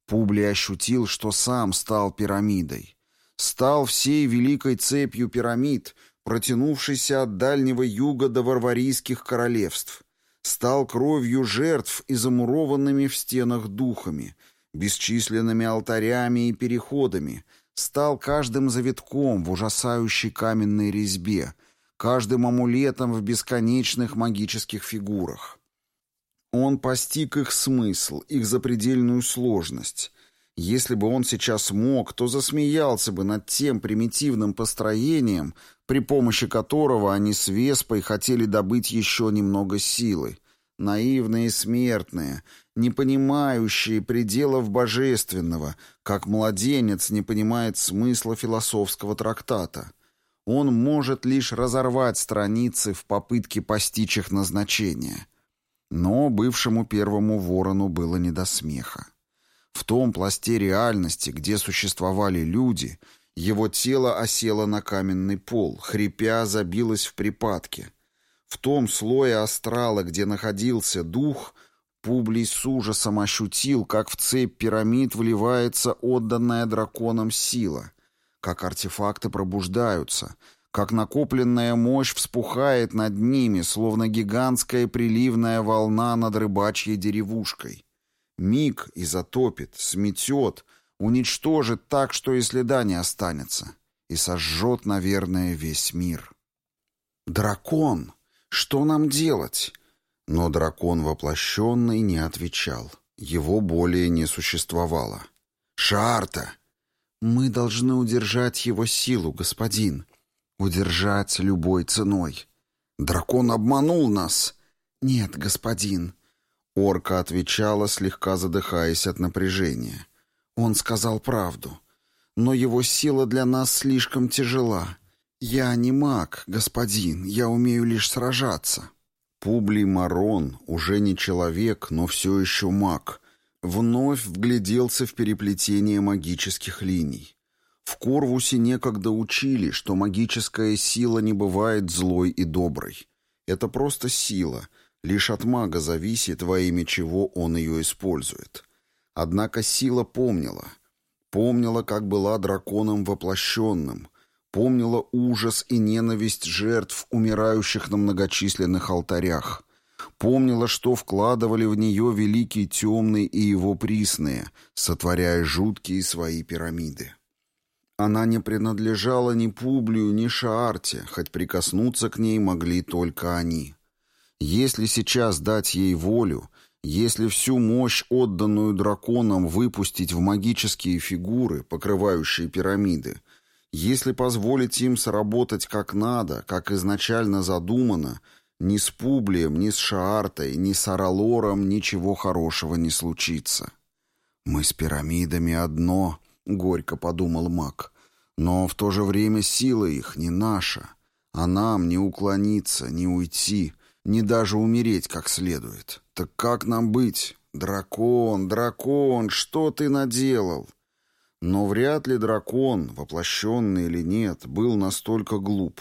Публий ощутил, что сам стал пирамидой. Стал всей великой цепью пирамид, протянувшейся от Дальнего Юга до Варварийских королевств. Стал кровью жертв и замурованными в стенах духами, бесчисленными алтарями и переходами, стал каждым завитком в ужасающей каменной резьбе, каждым амулетом в бесконечных магических фигурах. Он постиг их смысл, их запредельную сложность. Если бы он сейчас мог, то засмеялся бы над тем примитивным построением, при помощи которого они с Веспой хотели добыть еще немного силы. Наивные смертные, не понимающие пределов божественного, как младенец не понимает смысла философского трактата. Он может лишь разорвать страницы в попытке постичь их назначение. Но бывшему первому ворону было не до смеха. В том пласте реальности, где существовали люди, его тело осело на каменный пол, хрипя забилось в припадке. В том слое астрала, где находился дух, Публий с ужасом ощутил, как в цепь пирамид вливается отданная драконам сила, как артефакты пробуждаются — как накопленная мощь вспухает над ними, словно гигантская приливная волна над рыбачьей деревушкой. Миг и затопит, сметет, уничтожит так, что и следа не останется, и сожжет, наверное, весь мир. «Дракон! Что нам делать?» Но дракон воплощенный не отвечал. Его более не существовало. «Шарта!» «Мы должны удержать его силу, господин. Удержать любой ценой. Дракон обманул нас!» «Нет, господин». Орка отвечала, слегка задыхаясь от напряжения. «Он сказал правду. Но его сила для нас слишком тяжела. Я не маг, господин, я умею лишь сражаться». Публий Марон, уже не человек, но все еще маг, вновь вгляделся в переплетение магических линий. В Корвусе некогда учили, что магическая сила не бывает злой и доброй. Это просто сила, лишь от мага зависит, во имя чего он ее использует. Однако сила помнила. Помнила, как была драконом воплощенным, помнила ужас и ненависть жертв, умирающих на многочисленных алтарях, помнила, что вкладывали в нее великий темный и его присные, сотворяя жуткие свои пирамиды. Она не принадлежала ни Публию, ни Шаарте, хоть прикоснуться к ней могли только они. Если сейчас дать ей волю, если всю мощь, отданную драконам, выпустить в магические фигуры, покрывающие пирамиды, если позволить им сработать как надо, как изначально задумано, ни с Публием, ни с Шаартой, ни с Аралором ничего хорошего не случится. «Мы с пирамидами одно», — горько подумал маг, «но в то же время сила их не наша, а нам не уклониться, не уйти, не даже умереть как следует. Так как нам быть? Дракон, дракон, что ты наделал?» Но вряд ли дракон, воплощенный или нет, был настолько глуп.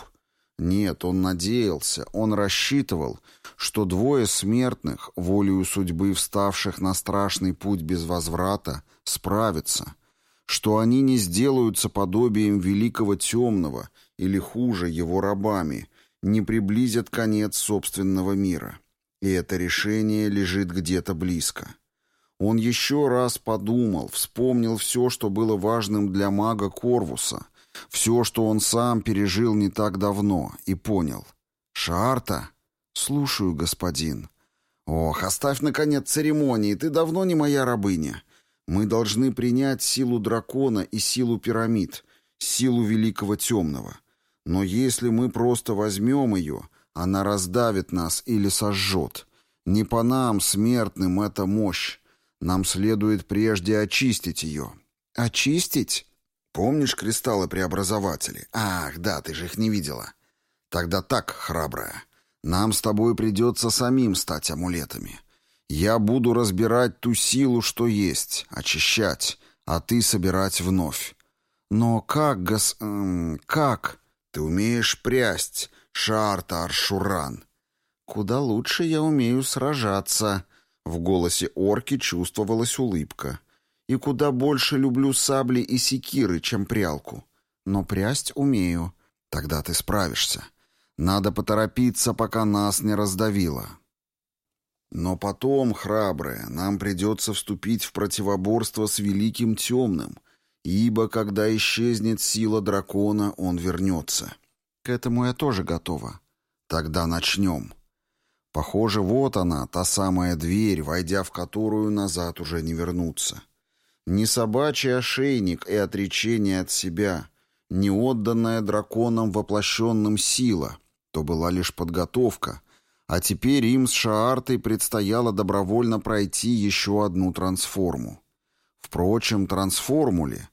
Нет, он надеялся, он рассчитывал, что двое смертных, волею судьбы вставших на страшный путь без возврата, справятся, что они не сделаются подобием великого темного или хуже его рабами, не приблизят конец собственного мира. И это решение лежит где-то близко. Он еще раз подумал, вспомнил все, что было важным для мага Корвуса, все, что он сам пережил не так давно, и понял. «Шарта?» «Слушаю, господин». «Ох, оставь, наконец, церемонии, ты давно не моя рабыня. Мы должны принять силу дракона и силу пирамид, силу великого темного. Но если мы просто возьмем ее, она раздавит нас или сожжет. Не по нам, смертным, эта мощь. Нам следует прежде очистить ее». «Очистить?» «Помнишь кристаллы-преобразователи? Ах, да, ты же их не видела». «Тогда так, храбрая, нам с тобой придется самим стать амулетами. Я буду разбирать ту силу, что есть, очищать, а ты собирать вновь. Но как, гос... Эм, как? Ты умеешь прясть, Шарта Аршуран. Куда лучше я умею сражаться». В голосе орки чувствовалась улыбка. «И куда больше люблю сабли и секиры, чем прялку. Но прясть умею. Тогда ты справишься. Надо поторопиться, пока нас не раздавило». Но потом, храбрые, нам придется вступить в противоборство с Великим Темным, ибо когда исчезнет сила дракона, он вернется. К этому я тоже готова. Тогда начнем. Похоже, вот она, та самая дверь, войдя в которую назад уже не вернуться. Не собачий ошейник и отречение от себя, не отданная драконам воплощенным сила, то была лишь подготовка, а теперь им с Шаартой предстояло добровольно пройти еще одну трансформу. Впрочем, трансформуле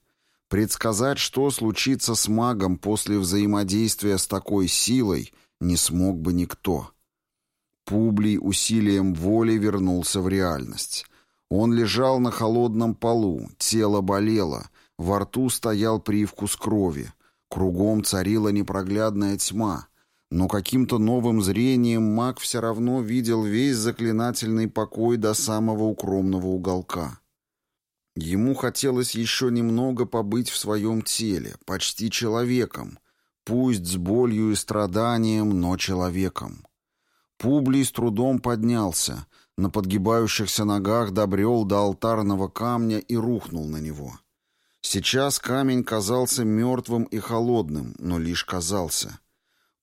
предсказать, что случится с магом после взаимодействия с такой силой, не смог бы никто. Публий усилием воли вернулся в реальность. Он лежал на холодном полу, тело болело, во рту стоял привкус крови, кругом царила непроглядная тьма, но каким-то новым зрением маг все равно видел весь заклинательный покой до самого укромного уголка. Ему хотелось еще немного побыть в своем теле, почти человеком, пусть с болью и страданием, но человеком. Публий с трудом поднялся, на подгибающихся ногах добрел до алтарного камня и рухнул на него. Сейчас камень казался мертвым и холодным, но лишь казался.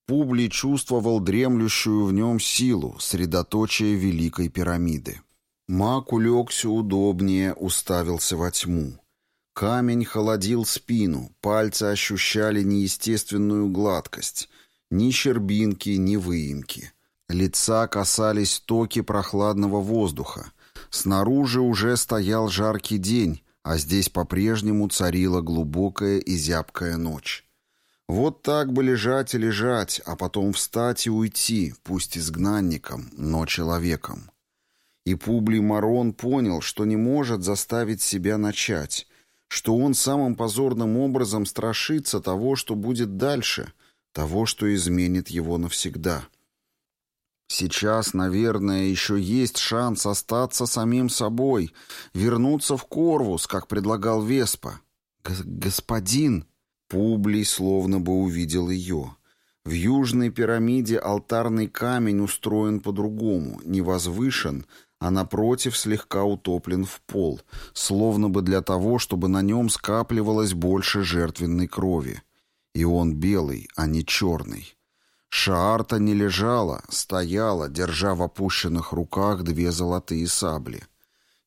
Публий чувствовал дремлющую в нем силу, средоточие Великой пирамиды. Маг улегся удобнее, уставился во тьму. Камень холодил спину, пальцы ощущали неестественную гладкость. Ни щербинки, ни выемки. Лица касались токи прохладного воздуха. Снаружи уже стоял жаркий день, а здесь по-прежнему царила глубокая и зябкая ночь. Вот так бы лежать и лежать, а потом встать и уйти, пусть изгнанником, но человеком. И Публий Марон понял, что не может заставить себя начать, что он самым позорным образом страшится того, что будет дальше, того, что изменит его навсегда. Сейчас, наверное, еще есть шанс остаться самим собой, вернуться в Корвус, как предлагал Веспа. «Господин!» Публий словно бы увидел ее. В южной пирамиде алтарный камень устроен по-другому, не возвышен, а напротив слегка утоплен в пол, словно бы для того, чтобы на нем скапливалось больше жертвенной крови. И он белый, а не черный. Шаарта не лежала, стояла, держа в опущенных руках две золотые сабли.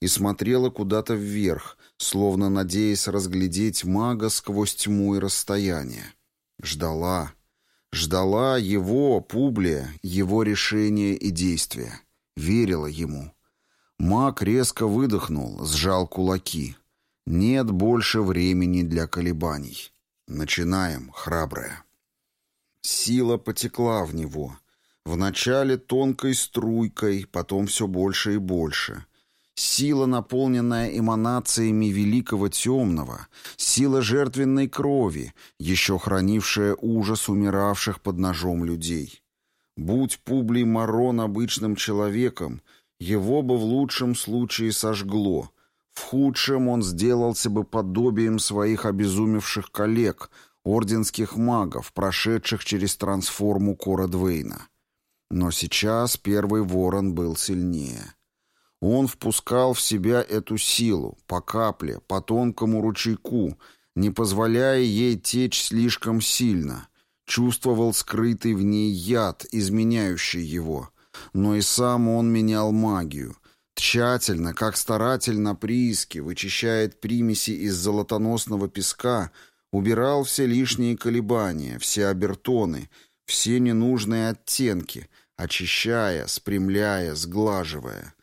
И смотрела куда-то вверх, словно надеясь разглядеть мага сквозь тьму и расстояние. Ждала. Ждала его, Публия, его решения и действия. Верила ему. Маг резко выдохнул, сжал кулаки. Нет больше времени для колебаний. Начинаем, храбрая. Сила потекла в него. Вначале тонкой струйкой, потом все больше и больше. Сила, наполненная эманациями великого темного, сила жертвенной крови, еще хранившая ужас умиравших под ножом людей. Будь Публий Марон обычным человеком, его бы в лучшем случае сожгло. В худшем он сделался бы подобием своих обезумевших коллег, орденских магов, прошедших через трансформу Кора Двейна. Но сейчас первый ворон был сильнее. Он впускал в себя эту силу, по капле, по тонкому ручейку, не позволяя ей течь слишком сильно. Чувствовал скрытый в ней яд, изменяющий его — но и сам он менял магию. Тщательно, как старатель на прииске, вычищает примеси из золотоносного песка, убирал все лишние колебания, все обертоны, все ненужные оттенки, очищая, спрямляя, сглаживая.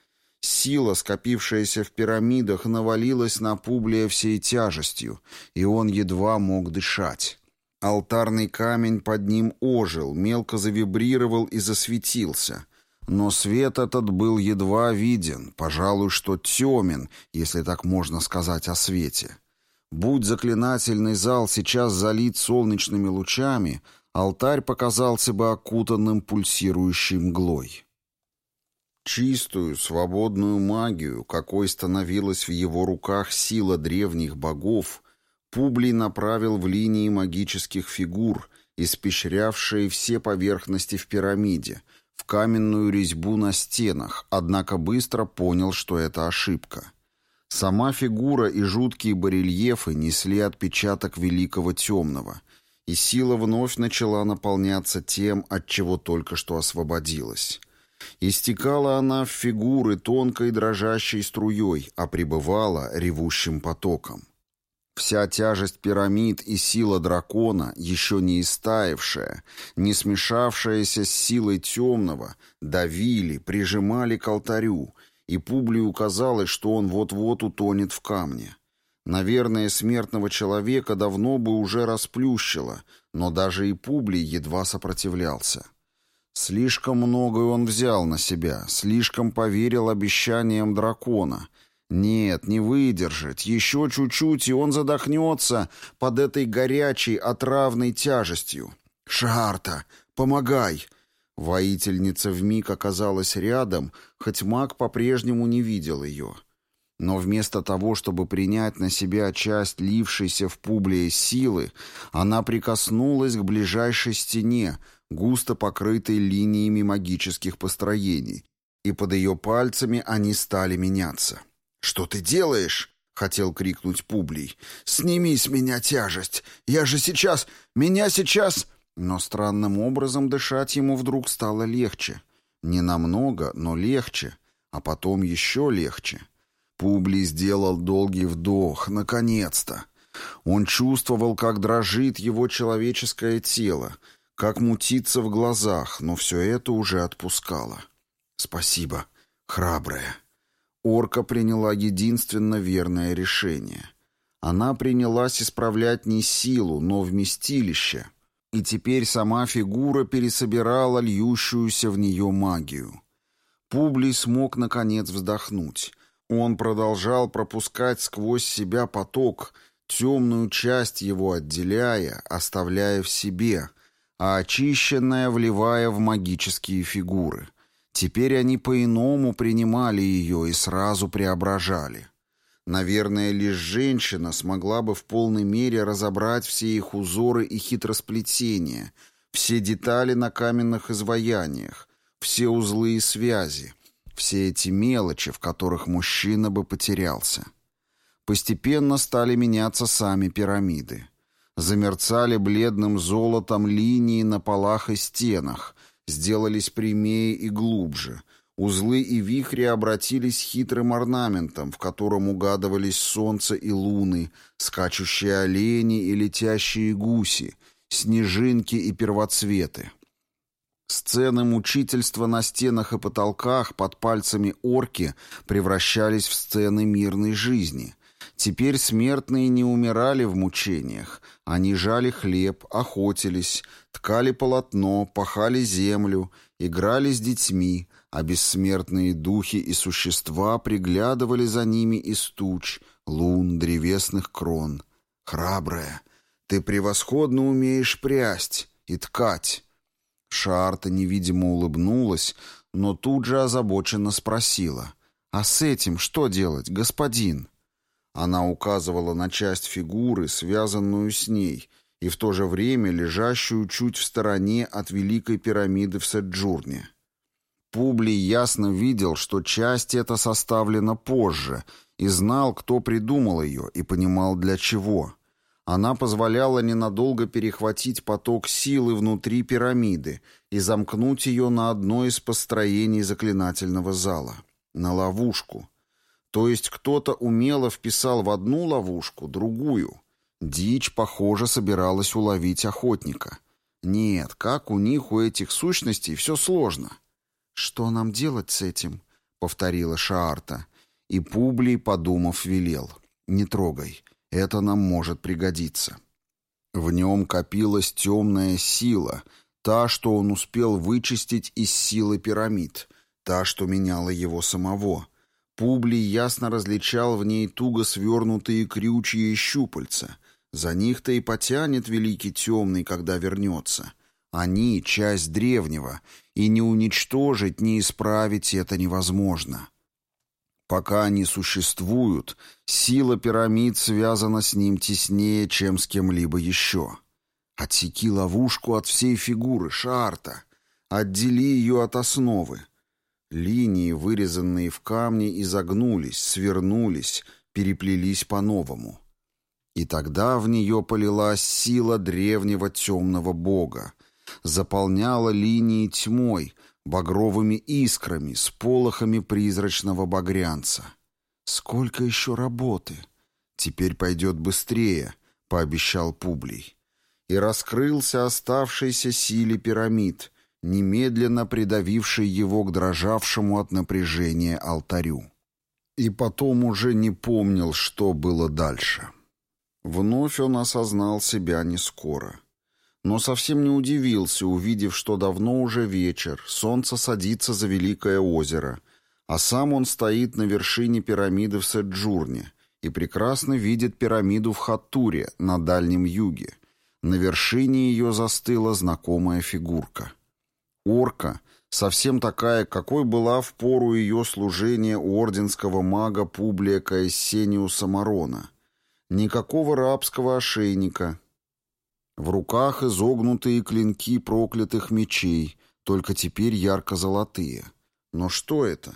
Сила, скопившаяся в пирамидах, навалилась на Публия всей тяжестью, и он едва мог дышать. Алтарный камень под ним ожил, мелко завибрировал и засветился. Но свет этот был едва виден, пожалуй, что темен, если так можно сказать о свете. Будь заклинательный зал сейчас залит солнечными лучами, алтарь показался бы окутанным пульсирующей мглой. Чистую, свободную магию, какой становилась в его руках сила древних богов, Публий направил в линии магических фигур, испещрявшие все поверхности в пирамиде, в каменную резьбу на стенах, однако быстро понял, что это ошибка. Сама фигура и жуткие барельефы несли отпечаток великого темного, и сила вновь начала наполняться тем, от чего только что освободилась. Истекала она в фигуры тонкой дрожащей струей, а пребывала ревущим потоком. Вся тяжесть пирамид и сила дракона, еще не истаившая, не смешавшаяся с силой темного, давили, прижимали к алтарю, и Публию казалось, что он вот-вот утонет в камне. Наверное, смертного человека давно бы уже расплющило, но даже и Публий едва сопротивлялся. Слишком многое он взял на себя, слишком поверил обещаниям дракона — нет, не выдержит. Еще чуть-чуть, и он задохнется под этой горячей, отравной тяжестью. «Шарта, помогай!» Воительница вмиг оказалась рядом, хоть маг по-прежнему не видел ее. Но вместо того, чтобы принять на себя часть лившейся в публее силы, она прикоснулась к ближайшей стене, густо покрытой линиями магических построений, и под ее пальцами они стали меняться. «Что ты делаешь?» — хотел крикнуть Публий. «Сними с меня тяжесть! Я же сейчас... Меня сейчас...» Но странным образом дышать ему вдруг стало легче. Не намного, но легче. А потом еще легче. Публий сделал долгий вдох. Наконец-то! Он чувствовал, как дрожит его человеческое тело, как мутится в глазах, но все это уже отпускало. «Спасибо, храбрая». Орка приняла единственно верное решение. Она принялась исправлять не силу, но вместилище, и теперь сама фигура пересобирала льющуюся в нее магию. Публий смог, наконец, вздохнуть. Он продолжал пропускать сквозь себя поток, темную часть его отделяя, оставляя в себе, а очищенная вливая в магические фигуры. Теперь они по-иному принимали ее и сразу преображали. Наверное, лишь женщина смогла бы в полной мере разобрать все их узоры и хитросплетения, все детали на каменных изваяниях, все узлы и связи, все эти мелочи, в которых мужчина бы потерялся. Постепенно стали меняться сами пирамиды. Замерцали бледным золотом линии на полах и стенах, сделались прямее и глубже. Узлы и вихри обратились хитрым орнаментом, в котором угадывались солнце и луны, скачущие олени и летящие гуси, снежинки и первоцветы. Сцены мучительства на стенах и потолках под пальцами орки превращались в сцены мирной жизни. Теперь смертные не умирали в мучениях. Они жали хлеб, охотились, ткали полотно, пахали землю, играли с детьми, а бессмертные духи и существа приглядывали за ними из туч, лун, древесных крон. «Храбрая, ты превосходно умеешь прясть и ткать». Шарта невидимо улыбнулась, но тут же озабоченно спросила. «А с этим что делать, господин?» Она указывала на часть фигуры, связанную с ней, и в то же время лежащую чуть в стороне от Великой пирамиды в Седжурне. Публий ясно видел, что часть эта составлена позже, и знал, кто придумал ее, и понимал, для чего. Она позволяла ненадолго перехватить поток силы внутри пирамиды и замкнуть ее на одно из построений заклинательного зала. На ловушку — то есть кто-то умело вписал в одну ловушку другую. Дичь, похоже, собиралась уловить охотника. Нет, как у них, у этих сущностей, все сложно. «Что нам делать с этим?» — повторила Шаарта. И Публий, подумав, велел. «Не трогай, это нам может пригодиться». В нем копилась темная сила, та, что он успел вычистить из силы пирамид, та, что меняла его самого — Публий ясно различал в ней туго свернутые крючья и щупальца. За них-то и потянет Великий Темный, когда вернется. Они — часть древнего, и не уничтожить, не исправить это невозможно. Пока они существуют, сила пирамид связана с ним теснее, чем с кем-либо еще. Отсеки ловушку от всей фигуры Шарта, отдели ее от основы. Линии, вырезанные в камне, изогнулись, свернулись, переплелись по-новому. И тогда в нее полилась сила древнего темного бога, заполняла линии тьмой, багровыми искрами, с полохами призрачного багрянца. Сколько еще работы? Теперь пойдет быстрее, пообещал Публий. И раскрылся оставшейся силе пирамид, немедленно придавивший его к дрожавшему от напряжения алтарю. И потом уже не помнил, что было дальше. Вновь он осознал себя не скоро. Но совсем не удивился, увидев, что давно уже вечер, солнце садится за Великое озеро, а сам он стоит на вершине пирамиды в Седжурне и прекрасно видит пирамиду в Хаттуре на Дальнем Юге. На вершине ее застыла знакомая фигурка — Орка, совсем такая, какой была в пору ее служения у орденского мага Публия Каэссениуса Марона. Никакого рабского ошейника. В руках изогнутые клинки проклятых мечей, только теперь ярко-золотые. Но что это?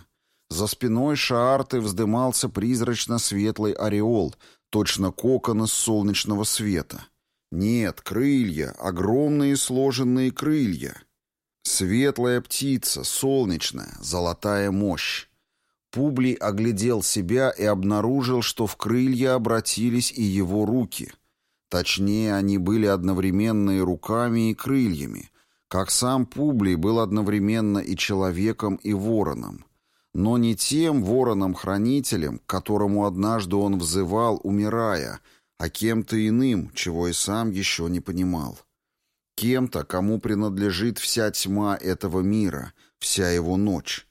За спиной Шаарты вздымался призрачно-светлый ореол, точно кокон из солнечного света. Нет, крылья, огромные сложенные крылья. Светлая птица, солнечная, золотая мощь. Публий оглядел себя и обнаружил, что в крылья обратились и его руки. Точнее, они были одновременно и руками, и крыльями, как сам Публий был одновременно и человеком, и вороном. Но не тем вороном-хранителем, которому однажды он взывал, умирая, а кем-то иным, чего и сам еще не понимал. Кем-то, кому принадлежит вся тьма этого мира, вся его ночь.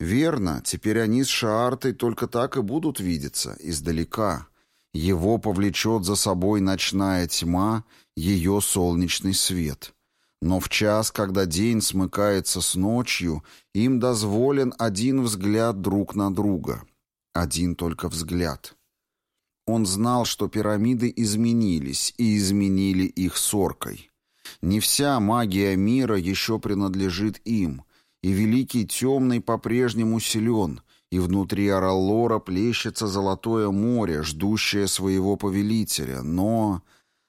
Верно, теперь они с Шаартой только так и будут видеться, издалека. Его повлечет за собой ночная тьма, ее солнечный свет. Но в час, когда день смыкается с ночью, им дозволен один взгляд друг на друга. Один только взгляд. Он знал, что пирамиды изменились, и изменили их соркой. Не вся магия мира еще принадлежит им, и Великий Темный по-прежнему силен, и внутри Араллора плещется золотое море, ждущее своего повелителя, но...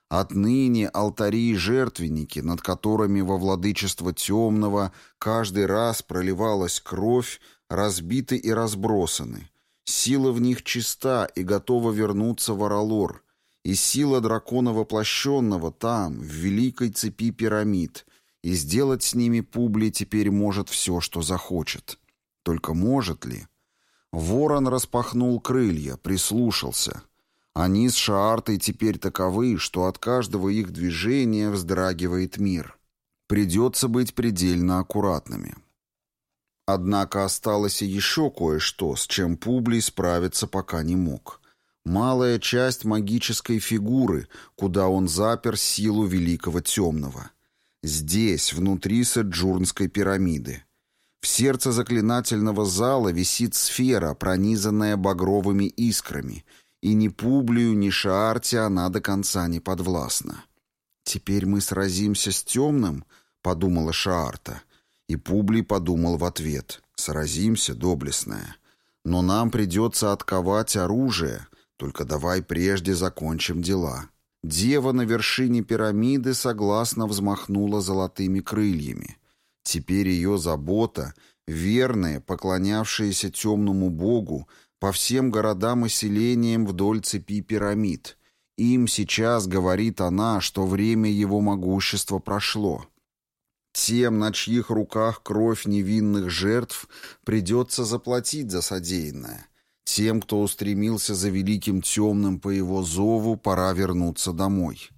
Отныне алтари и жертвенники, над которыми во владычество темного каждый раз проливалась кровь, разбиты и разбросаны. Сила в них чиста и готова вернуться в Аралор, и сила дракона воплощенного там, в великой цепи пирамид, и сделать с ними Публи теперь может все, что захочет. Только может ли? Ворон распахнул крылья, прислушался — они с Шаартой теперь таковы, что от каждого их движения вздрагивает мир. Придется быть предельно аккуратными. Однако осталось и еще кое-что, с чем Публий справиться пока не мог. Малая часть магической фигуры, куда он запер силу Великого Темного. Здесь, внутри Саджурнской пирамиды. В сердце заклинательного зала висит сфера, пронизанная багровыми искрами — и ни Публию, ни Шаарте она до конца не подвластна. «Теперь мы сразимся с темным?» — подумала Шаарта. И Публий подумал в ответ. «Сразимся, доблестная. Но нам придется отковать оружие, только давай прежде закончим дела». Дева на вершине пирамиды согласно взмахнула золотыми крыльями. Теперь ее забота, верные, поклонявшиеся темному богу, по всем городам и селениям вдоль цепи пирамид. Им сейчас говорит она, что время его могущества прошло. Тем, на чьих руках кровь невинных жертв, придется заплатить за содеянное. Тем, кто устремился за великим темным по его зову, пора вернуться домой.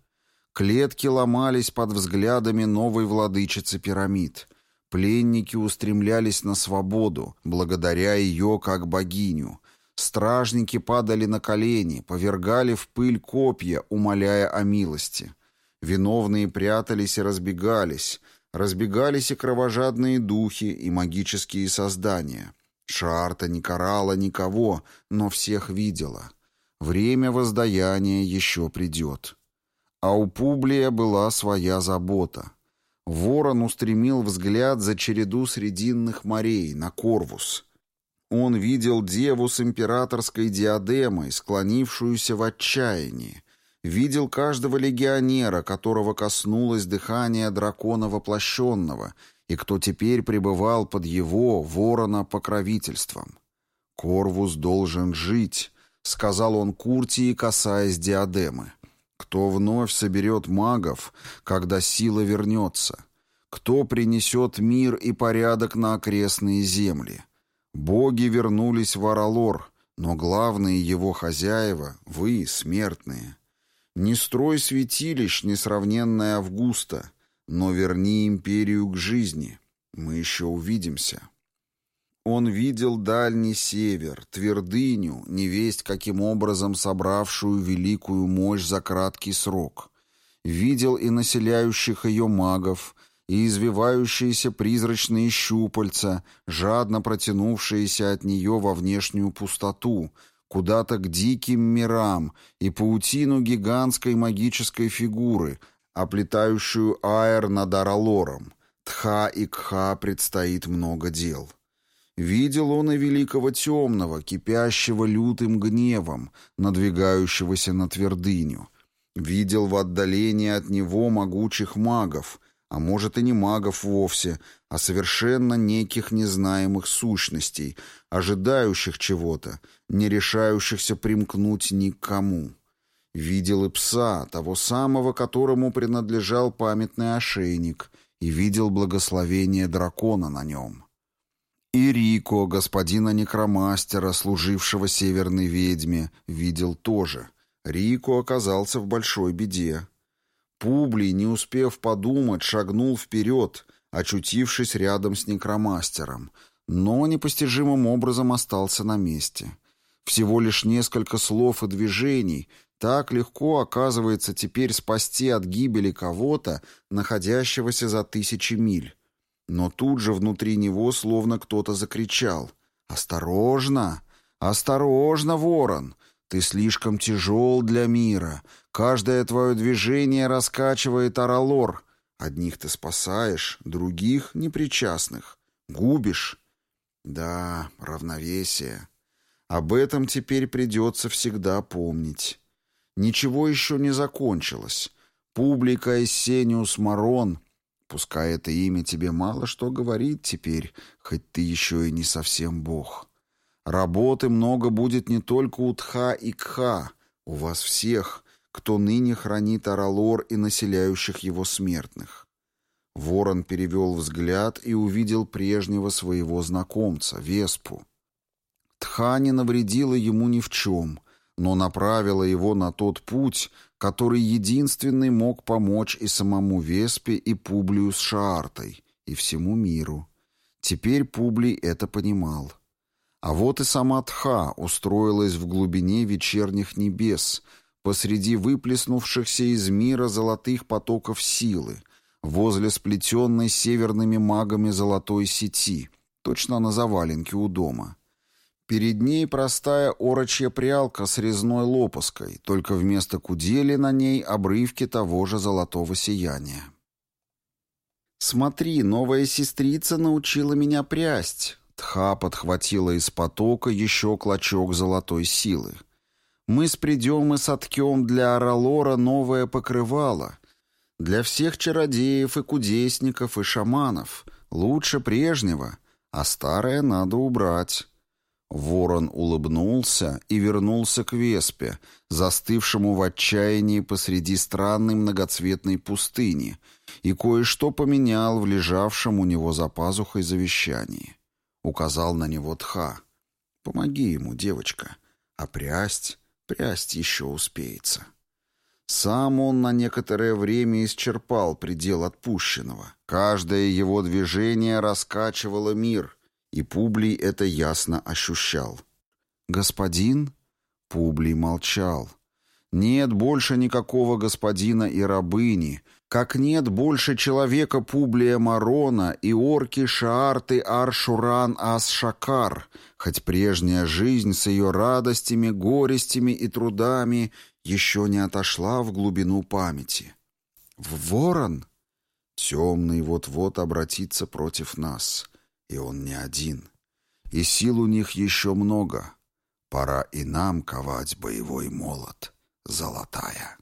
Клетки ломались под взглядами новой владычицы пирамид. Пленники устремлялись на свободу, благодаря ее как богиню, Стражники падали на колени, повергали в пыль копья, умоляя о милости. Виновные прятались и разбегались. Разбегались и кровожадные духи, и магические создания. Шарта не карала никого, но всех видела. Время воздаяния еще придет. А у Публия была своя забота. Ворон устремил взгляд за череду срединных морей, на Корвус — он видел деву с императорской диадемой, склонившуюся в отчаянии. Видел каждого легионера, которого коснулось дыхание дракона воплощенного, и кто теперь пребывал под его, ворона, покровительством. «Корвус должен жить», — сказал он Куртии, касаясь диадемы. «Кто вновь соберет магов, когда сила вернется? Кто принесет мир и порядок на окрестные земли?» Боги вернулись в Аралор, но главные его хозяева — вы, смертные. Не строй святилищ, несравненная Августа, но верни империю к жизни. Мы еще увидимся. Он видел дальний север, твердыню, невесть каким образом собравшую великую мощь за краткий срок. Видел и населяющих ее магов, и извивающиеся призрачные щупальца, жадно протянувшиеся от нее во внешнюю пустоту, куда-то к диким мирам, и паутину гигантской магической фигуры, оплетающую аэр над Аралором. Тха и Кха предстоит много дел. Видел он и великого темного, кипящего лютым гневом, надвигающегося на твердыню. Видел в отдалении от него могучих магов, а может и не магов вовсе, а совершенно неких незнаемых сущностей, ожидающих чего-то, не решающихся примкнуть ни к кому. Видел и пса, того самого, которому принадлежал памятный ошейник, и видел благословение дракона на нем. И Рико, господина некромастера, служившего северной ведьме, видел тоже. Рико оказался в большой беде. Публий, не успев подумать, шагнул вперед, очутившись рядом с некромастером, но непостижимым образом остался на месте. Всего лишь несколько слов и движений, так легко оказывается теперь спасти от гибели кого-то, находящегося за тысячи миль. Но тут же внутри него словно кто-то закричал. «Осторожно! Осторожно, ворон! Ты слишком тяжел для мира. Каждое твое движение раскачивает Аралор. Одних ты спасаешь, других — непричастных. Губишь. Да, равновесие. Об этом теперь придется всегда помнить. Ничего еще не закончилось. Публика Эссениус Марон, пускай это имя тебе мало что говорит теперь, хоть ты еще и не совсем бог. Работы много будет не только у Тха и Кха, у вас всех, кто ныне хранит Аралор и населяющих его смертных. Ворон перевел взгляд и увидел прежнего своего знакомца, Веспу. Тха не навредила ему ни в чем, но направила его на тот путь, который единственный мог помочь и самому Веспе, и Публию с Шаартой, и всему миру. Теперь Публий это понимал. А вот и сама Тха устроилась в глубине вечерних небес, посреди выплеснувшихся из мира золотых потоков силы, возле сплетенной северными магами золотой сети, точно на заваленке у дома. Перед ней простая орочья прялка с резной лопаской, только вместо кудели на ней обрывки того же золотого сияния. «Смотри, новая сестрица научила меня прясть», Тха подхватила из потока еще клочок золотой силы. «Мы спредем и соткем для Аралора новое покрывало. Для всех чародеев и кудесников и шаманов. Лучше прежнего, а старое надо убрать». Ворон улыбнулся и вернулся к Веспе, застывшему в отчаянии посреди странной многоцветной пустыни, и кое-что поменял в лежавшем у него за пазухой завещании. Указал на него Тха. «Помоги ему, девочка. А прясть, прясть еще успеется». Сам он на некоторое время исчерпал предел отпущенного. Каждое его движение раскачивало мир, и Публий это ясно ощущал. «Господин?» Публий молчал. «Нет больше никакого господина и рабыни, как нет больше человека Публия Марона и орки Шаарты Аршуран Ас-Шакар, хоть прежняя жизнь с ее радостями, горестями и трудами еще не отошла в глубину памяти. В ворон темный вот-вот обратится против нас, и он не один. И сил у них еще много. Пора и нам ковать боевой молот, золотая.